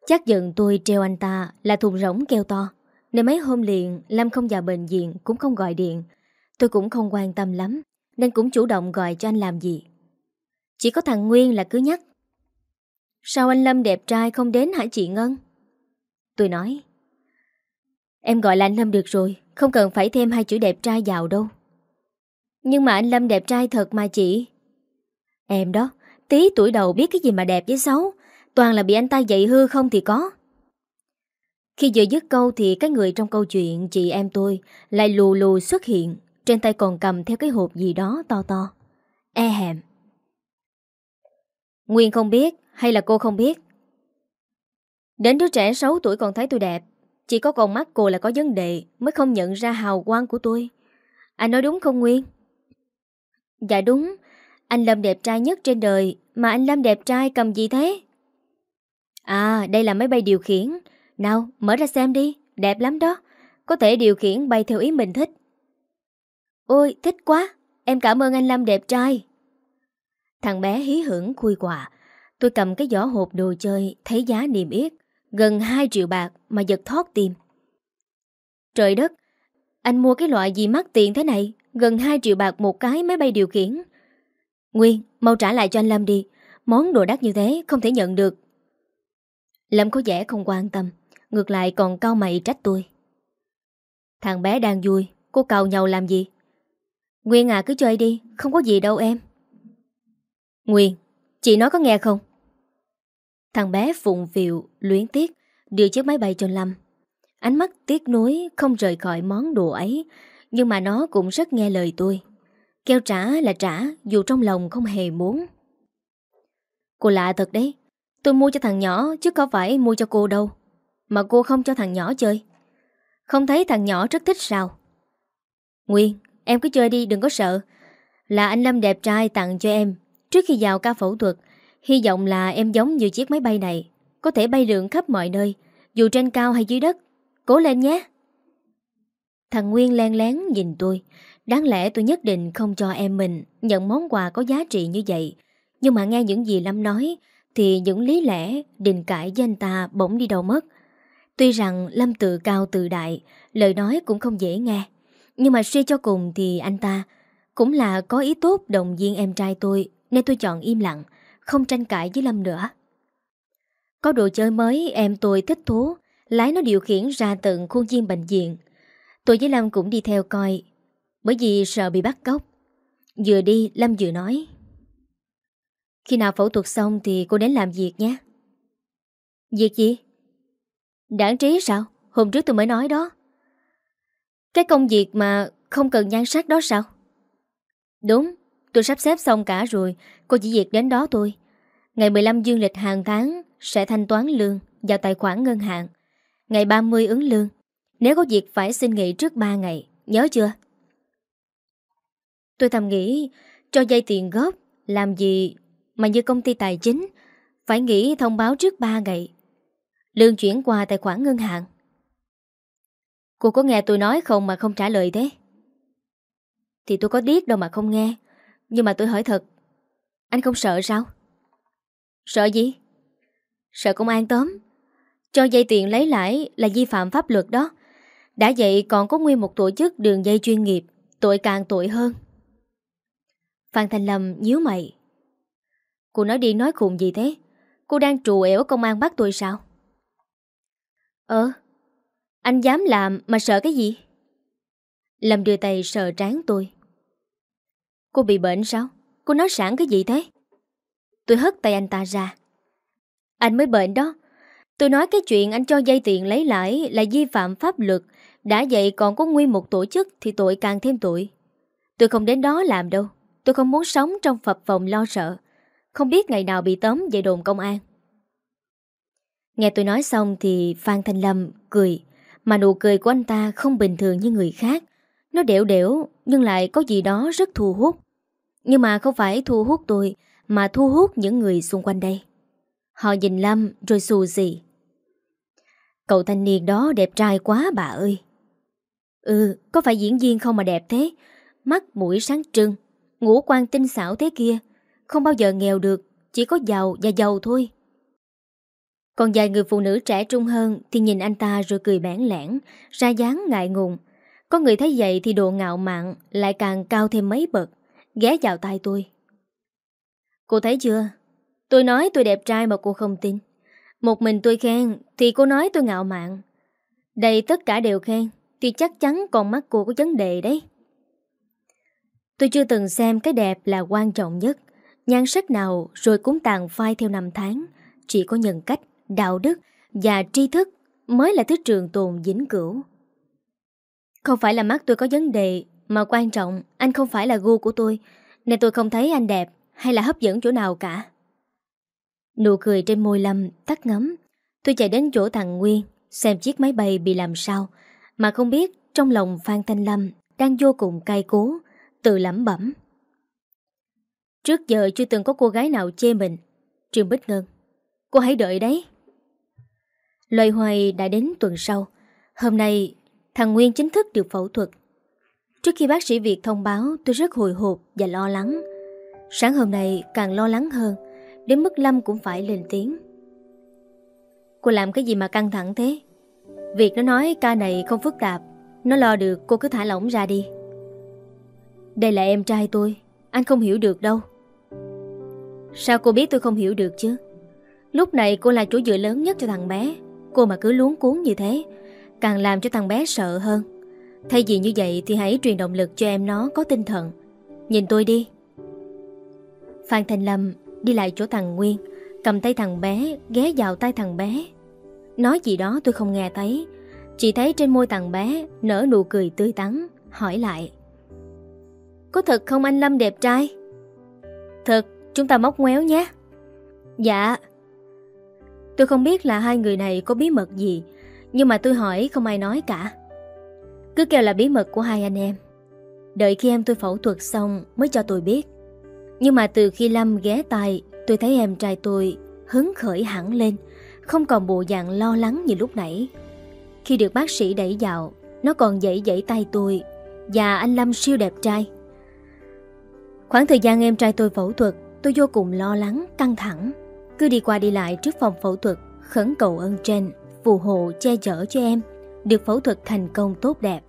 Chắc giận tôi treo anh ta là thùng rỗng kêu to. Nên mấy hôm liền Lâm không vào bệnh viện cũng không gọi điện. Tôi cũng không quan tâm lắm nên cũng chủ động gọi cho anh làm gì. Chỉ có thằng Nguyên là cứ nhắc. Sao anh Lâm đẹp trai không đến hả chị Ngân? Tôi nói. Em gọi là anh Lâm được rồi, không cần phải thêm hai chữ đẹp trai vào đâu. Nhưng mà anh Lâm đẹp trai thật mà chị. Em đó, tí tuổi đầu biết cái gì mà đẹp với xấu, toàn là bị anh ta dạy hư không thì có. Khi vừa dứt câu thì cái người trong câu chuyện chị em tôi lại lù lù xuất hiện, trên tay còn cầm theo cái hộp gì đó to to. E hèm. Nguyên không biết hay là cô không biết? Đến đứa trẻ 6 tuổi còn thấy tôi đẹp chỉ có con mắt cô là có vấn đề, Mới không nhận ra hào quang của tôi. Anh nói đúng không Nguyên? Dạ đúng. Anh Lâm đẹp trai nhất trên đời, Mà anh Lâm đẹp trai cầm gì thế? À đây là máy bay điều khiển. Nào, mở ra xem đi. Đẹp lắm đó. Có thể điều khiển bay theo ý mình thích. Ôi, thích quá. Em cảm ơn anh Lâm đẹp trai. Thằng bé hí hưởng khui quà Tôi cầm cái giỏ hộp đồ chơi, Thấy giá niềm yết. Gần 2 triệu bạc mà giật thoát tim Trời đất, Anh mua cái loại gì mắc tiền thế này? Gần 2 triệu bạc một cái máy bay điều khiển. Nguyên, Mau trả lại cho anh Lâm đi. Món đồ đắt như thế không thể nhận được. Lâm có vẻ không quan tâm, Ngược lại còn cao mày trách tôi. Thằng bé đang vui, Cô cầu nhau làm gì? Nguyên à cứ chơi đi, Không có gì đâu em. Nguyên, Chị nói có nghe không? Thằng bé phụng phiệu, luyến tiếc, đưa chiếc máy bay cho Lâm. Ánh mắt tiếc nuối không rời khỏi món đồ ấy, nhưng mà nó cũng rất nghe lời tôi. Kêu trả là trả, dù trong lòng không hề muốn. Cô lạ thật đấy, tôi mua cho thằng nhỏ chứ có phải mua cho cô đâu. Mà cô không cho thằng nhỏ chơi. Không thấy thằng nhỏ rất thích sao? Nguyên, em cứ chơi đi đừng có sợ. Là anh Lâm đẹp trai tặng cho em trước khi vào ca phẫu thuật Hy vọng là em giống như chiếc máy bay này, Có thể bay lượn khắp mọi nơi, Dù trên cao hay dưới đất. Cố lên nhé. Thằng Nguyên len lén nhìn tôi. Đáng lẽ tôi nhất định không cho em mình Nhận món quà có giá trị như vậy. Nhưng mà nghe những gì Lâm nói, Thì những lý lẽ Đình cãi với anh ta bỗng đi đâu mất. Tuy rằng Lâm tự cao tự đại, Lời nói cũng không dễ nghe. Nhưng mà suy cho cùng thì anh ta Cũng là có ý tốt đồng viên em trai tôi, Nên tôi chọn im lặng không tranh cãi với Lâm nữa. Có đồ chơi mới em tôi thích thú, lái nó điều khiển ra tận khuôn viên bệnh viện. Tôi với Lâm cũng đi theo coi, bởi vì sợ bị bắt cóc. Vừa đi, Lâm vừa nói. Khi nào phẫu thuật xong thì cô đến làm việc nhé. Việc gì? Đảng trí sao? Hôm trước tôi mới nói đó. Cái công việc mà không cần nhan sắc đó sao? Đúng, Tôi sắp xếp xong cả rồi. Cô chỉ việc đến đó thôi. Ngày 15 dương lịch hàng tháng Sẽ thanh toán lương vào tài khoản ngân hàng. Ngày 30 ứng lương. Nếu có việc phải xin nghỉ trước 3 ngày, Nhớ chưa? Tôi thầm nghĩ, Cho dây tiền góp, Làm gì mà như công ty tài chính, Phải nghỉ thông báo trước 3 ngày. Lương chuyển qua tài khoản ngân hàng. Cô có nghe tôi nói không mà không trả lời thế? Thì tôi có điếc đâu mà không nghe nhưng mà tôi hỏi thật Anh không sợ sao Sợ gì Sợ công an tóm Cho dây tiền lấy lãi là vi phạm pháp luật đó Đã vậy còn có nguyên một tổ chức đường dây chuyên nghiệp Tội càng tội hơn Phan Thanh Lâm nhíu mày. Cô nói đi nói khùng gì thế? Cô đang trù ẻo công an bắt tôi sao? Ờ, anh dám làm mà sợ cái gì? Lâm đưa tay sờ trán tôi. Cô bị bệnh sao? Cô nói sẵn cái gì thế? Tôi hất tay anh ta ra. Anh mới bệnh đó. Tôi nói cái chuyện anh cho dây tiền lấy lãi là vi phạm pháp luật. Đã vậy còn có nguyên một tổ chức thì tội càng thêm tội. Tôi không đến đó làm đâu. Tôi không muốn sống trong phập phòng lo sợ. Không biết ngày nào bị tóm về đồn công an. Nghe tôi nói xong thì Phan Thanh Lâm cười. Mà nụ cười của anh ta không bình thường như người khác. Nó đẻo đẻo nhưng lại có gì đó rất thu hút. Nhưng mà không phải thu hút tôi mà thu hút những người xung quanh đây. Họ nhìn Lâm rồi xù gì. Cậu thanh niên đó đẹp trai quá bà ơi. Ừ, có phải diễn viên không mà đẹp thế? Mắt mũi sáng trưng, ngũ quan tinh xảo thế kia. Không bao giờ nghèo được, chỉ có giàu và giàu thôi. Còn vài người phụ nữ trẻ trung hơn thì nhìn anh ta rồi cười bản lẻn, ra dáng ngại ngùng. Có người thấy vậy thì độ ngạo mạn lại càng cao thêm mấy bậc, ghé vào tay tôi. Cô thấy chưa? Tôi nói tôi đẹp trai mà cô không tin. Một mình tôi khen thì cô nói tôi ngạo mạn. Đây tất cả đều khen thì chắc chắn còn mắt cô có vấn đề đấy. Tôi chưa từng xem cái đẹp là quan trọng nhất. Nhan sắc nào rồi cũng tàn phai theo năm tháng. Chỉ có nhân cách, đạo đức và tri thức mới là thứ trường tồn vĩnh cửu. Không phải là mắt tôi có vấn đề, mà quan trọng anh không phải là gu của tôi, nên tôi không thấy anh đẹp hay là hấp dẫn chỗ nào cả. Nụ cười trên môi Lâm tắt ngấm. Tôi chạy đến chỗ thằng Nguyên, xem chiếc máy bay bị làm sao, mà không biết trong lòng Phan Thanh Lâm đang vô cùng cay cố, tự lẩm bẩm. Trước giờ chưa từng có cô gái nào chê mình. Trương Bích Ngân, cô hãy đợi đấy. lời hoài đã đến tuần sau. Hôm nay, thằng Nguyên chính thức được phẫu thuật. Trước khi bác sĩ Việt thông báo, tôi rất hồi hộp và lo lắng. Sáng hôm nay càng lo lắng hơn, đến mức Lâm cũng phải lên tiếng. Cô làm cái gì mà căng thẳng thế? Việt nó nói ca này không phức tạp, nó lo được cô cứ thả lỏng ra đi. Đây là em trai tôi, anh không hiểu được đâu. Sao cô biết tôi không hiểu được chứ? Lúc này cô là chỗ dựa lớn nhất cho thằng bé, cô mà cứ luống cuốn như thế, càng làm cho thằng bé sợ hơn. Thay vì như vậy thì hãy truyền động lực cho em nó có tinh thần. Nhìn tôi đi. Phan Thành Lâm đi lại chỗ thằng Nguyên, cầm tay thằng bé, ghé vào tay thằng bé. Nói gì đó tôi không nghe thấy, chỉ thấy trên môi thằng bé nở nụ cười tươi tắn, hỏi lại. Có thật không anh Lâm đẹp trai? Thật, chúng ta móc ngoéo nhé. Dạ. Tôi không biết là hai người này có bí mật gì, nhưng mà tôi hỏi không ai nói cả. Cứ kêu là bí mật của hai anh em. Đợi khi em tôi phẫu thuật xong mới cho tôi biết. Nhưng mà từ khi Lâm ghé tay Tôi thấy em trai tôi hứng khởi hẳn lên Không còn bộ dạng lo lắng như lúc nãy Khi được bác sĩ đẩy vào Nó còn dậy dậy tay tôi Và anh Lâm siêu đẹp trai Khoảng thời gian em trai tôi phẫu thuật Tôi vô cùng lo lắng, căng thẳng Cứ đi qua đi lại trước phòng phẫu thuật Khẩn cầu ơn trên Phù hộ che chở cho em được phẫu thuật thành công tốt đẹp,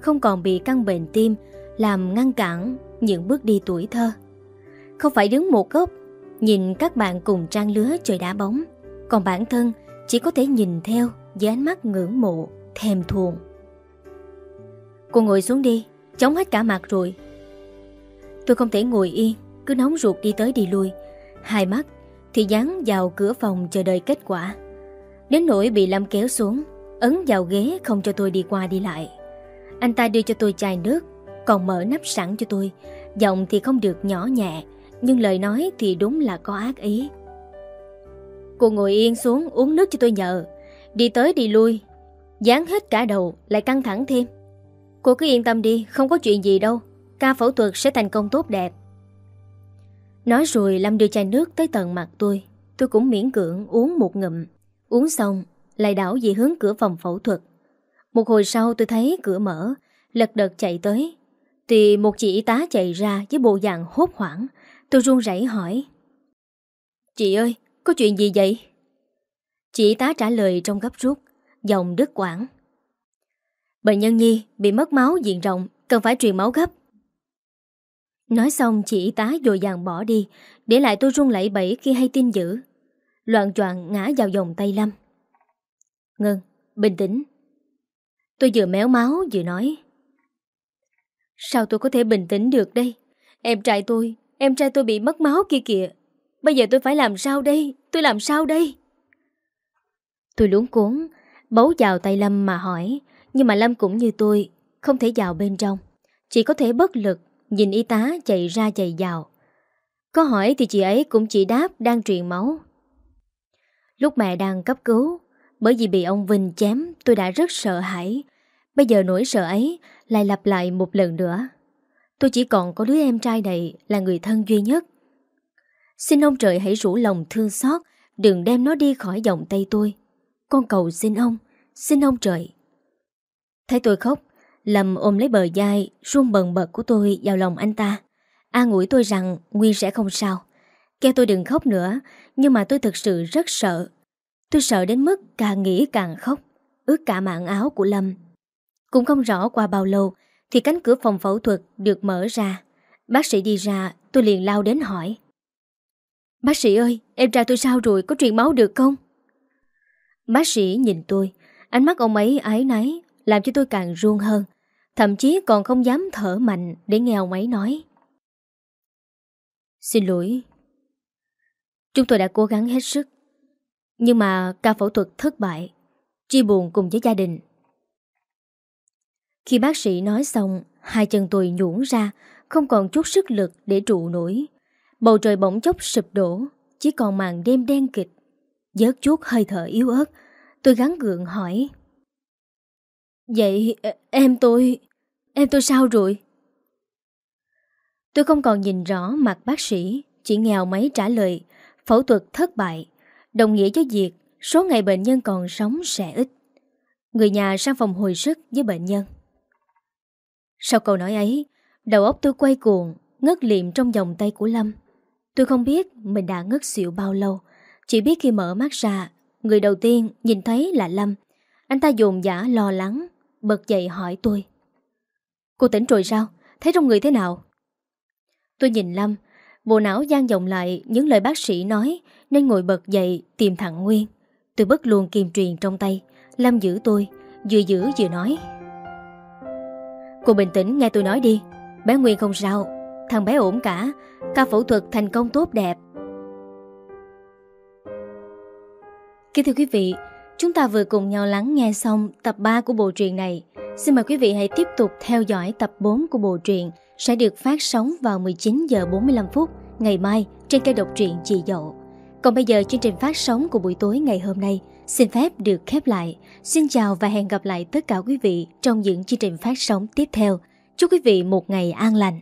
Không còn bị căn bệnh tim Làm ngăn cản những bước đi tuổi thơ. Không phải đứng một góc, Nhìn các bạn cùng trang lứa chơi đá bóng, Còn bản thân chỉ có thể nhìn theo Với ánh mắt ngưỡng mộ, Thèm thuồng. Cô ngồi xuống đi Chống hết cả mặt rồi. Tôi không thể ngồi yên, Cứ nóng ruột đi tới đi lui. Hai mắt thì dán vào cửa phòng chờ đợi kết quả. Đến nỗi bị Lâm kéo xuống Ấn vào ghế không cho tôi đi qua đi lại. Anh ta đưa cho tôi chai nước, Còn mở nắp sẵn cho tôi. Giọng thì không được nhỏ nhẹ, nhưng lời nói thì đúng là có ác ý. Cô ngồi yên xuống uống nước cho tôi nhờ. Đi tới đi lui. Dán hết cả đầu, lại căng thẳng thêm. Cô cứ yên tâm đi, Không có chuyện gì đâu. Ca phẫu thuật sẽ thành công tốt đẹp. Nói rồi Lâm đưa chai nước tới tận mặt tôi. Tôi cũng miễn cưỡng uống một ngụm. Uống xong lại đảo về hướng cửa phòng phẫu thuật. Một hồi sau tôi thấy cửa mở Lật đật chạy tới. Thì một chị y tá chạy ra với bộ dạng hốt hoảng. Tôi run rẩy hỏi Chị ơi, có chuyện gì vậy? Chị y tá trả lời trong gấp rút Dòng đứt quảng Bệnh nhân Nhi bị mất máu diện rộng Cần phải truyền máu gấp. Nói xong chị y tá dồi dàng bỏ đi Để lại tôi run lẩy bẩy khi hay tin dữ. Loạn choạng ngã vào vòng tay Lâm. Ngân, bình tĩnh. Tôi vừa méo máu vừa nói. Sao tôi có thể bình tĩnh được đây? Em trai tôi Em trai tôi bị mất máu kia kìa. Bây giờ tôi phải làm sao đây? Tôi làm sao đây? Tôi luống cuốn Bấu vào tay Lâm mà hỏi Nhưng mà Lâm cũng như tôi Không thể vào bên trong. Chỉ có thể bất lực Nhìn y tá chạy ra chạy vào. Có hỏi thì chị ấy cũng chỉ đáp Đang truyền máu. Lúc mẹ đang cấp cứu bởi vì bị ông Vinh chém, Tôi đã rất sợ hãi. Bây giờ nỗi sợ ấy lại lặp lại một lần nữa. Tôi chỉ còn có đứa em trai này Là người thân duy nhất. Xin ông trời hãy rủ lòng thương xót, Đừng đem nó đi khỏi vòng tay tôi. Con cầu xin ông Xin ông trời. Thấy tôi khóc, Lâm ôm lấy bờ vai, run bần bật của tôi vào lòng anh ta. An ủi tôi rằng Nguyên sẽ không sao. Kêu tôi đừng khóc nữa, Nhưng mà tôi thực sự rất sợ. Tôi sợ đến mức càng nghĩ càng khóc, Ướt cả mạng áo của Lâm. Cũng không rõ qua bao lâu Thì cánh cửa phòng phẫu thuật được mở ra. Bác sĩ đi ra, Tôi liền lao đến hỏi. Bác sĩ ơi, em trai tôi sao rồi? Có truyền máu được không? Bác sĩ nhìn tôi, Ánh mắt ông ấy ái náy, Làm cho tôi càng run hơn, Thậm chí còn không dám thở mạnh Để nghe ông ấy nói. Xin lỗi. Chúng tôi đã cố gắng hết sức nhưng mà ca phẫu thuật thất bại Chia buồn cùng với gia đình. Khi bác sĩ nói xong, Hai chân tôi nhũn ra, Không còn chút sức lực để trụ nổi. Bầu trời bỗng chốc sụp đổ, Chỉ còn màn đêm đen kịch. Dớt chút hơi thở yếu ớt, Tôi gắn gượng hỏi. Vậy ờ, em tôi Em tôi sao rồi? Tôi không còn nhìn rõ mặt bác sĩ, Chỉ nghèo máy trả lời, Phẫu thuật thất bại. Đồng nghĩa với việc số ngày bệnh nhân còn sống sẽ ít. Người nhà sang phòng hồi sức với bệnh nhân. Sau câu nói ấy, Đầu óc tôi quay cuồng, Ngất liệm trong vòng tay của Lâm. Tôi không biết mình đã ngất xỉu bao lâu. Chỉ biết khi mở mắt ra, Người đầu tiên nhìn thấy là Lâm. Anh ta dồn dã lo lắng, Bật dậy hỏi tôi. Cô tỉnh rồi sao? Thấy trong người thế nào? Tôi nhìn Lâm, Bộ não gian dòng lại những lời bác sĩ nói nên ngồi bật dậy tìm thằng Nguyên. Tôi bất luôn kiềm truyền trong tay. Lâm giữ tôi, Vừa giữ vừa nói. Cô bình tĩnh nghe tôi nói đi. Bé Nguyên không sao. Thằng bé ổn cả. Ca phẫu thuật thành công tốt đẹp. Kính thưa quý vị, Chúng ta vừa cùng nhau lắng nghe xong tập 3 của bộ truyện này. Xin mời quý vị hãy tiếp tục theo dõi tập 4 của bộ truyện sẽ được phát sóng vào 19 giờ 45 phút ngày mai trên kênh độc truyện Chị Dậu. Còn bây giờ chương trình phát sóng của buổi tối ngày hôm nay xin phép được khép lại. Xin chào và hẹn gặp lại tất cả quý vị trong những chương trình phát sóng tiếp theo. Chúc quý vị một ngày an lành.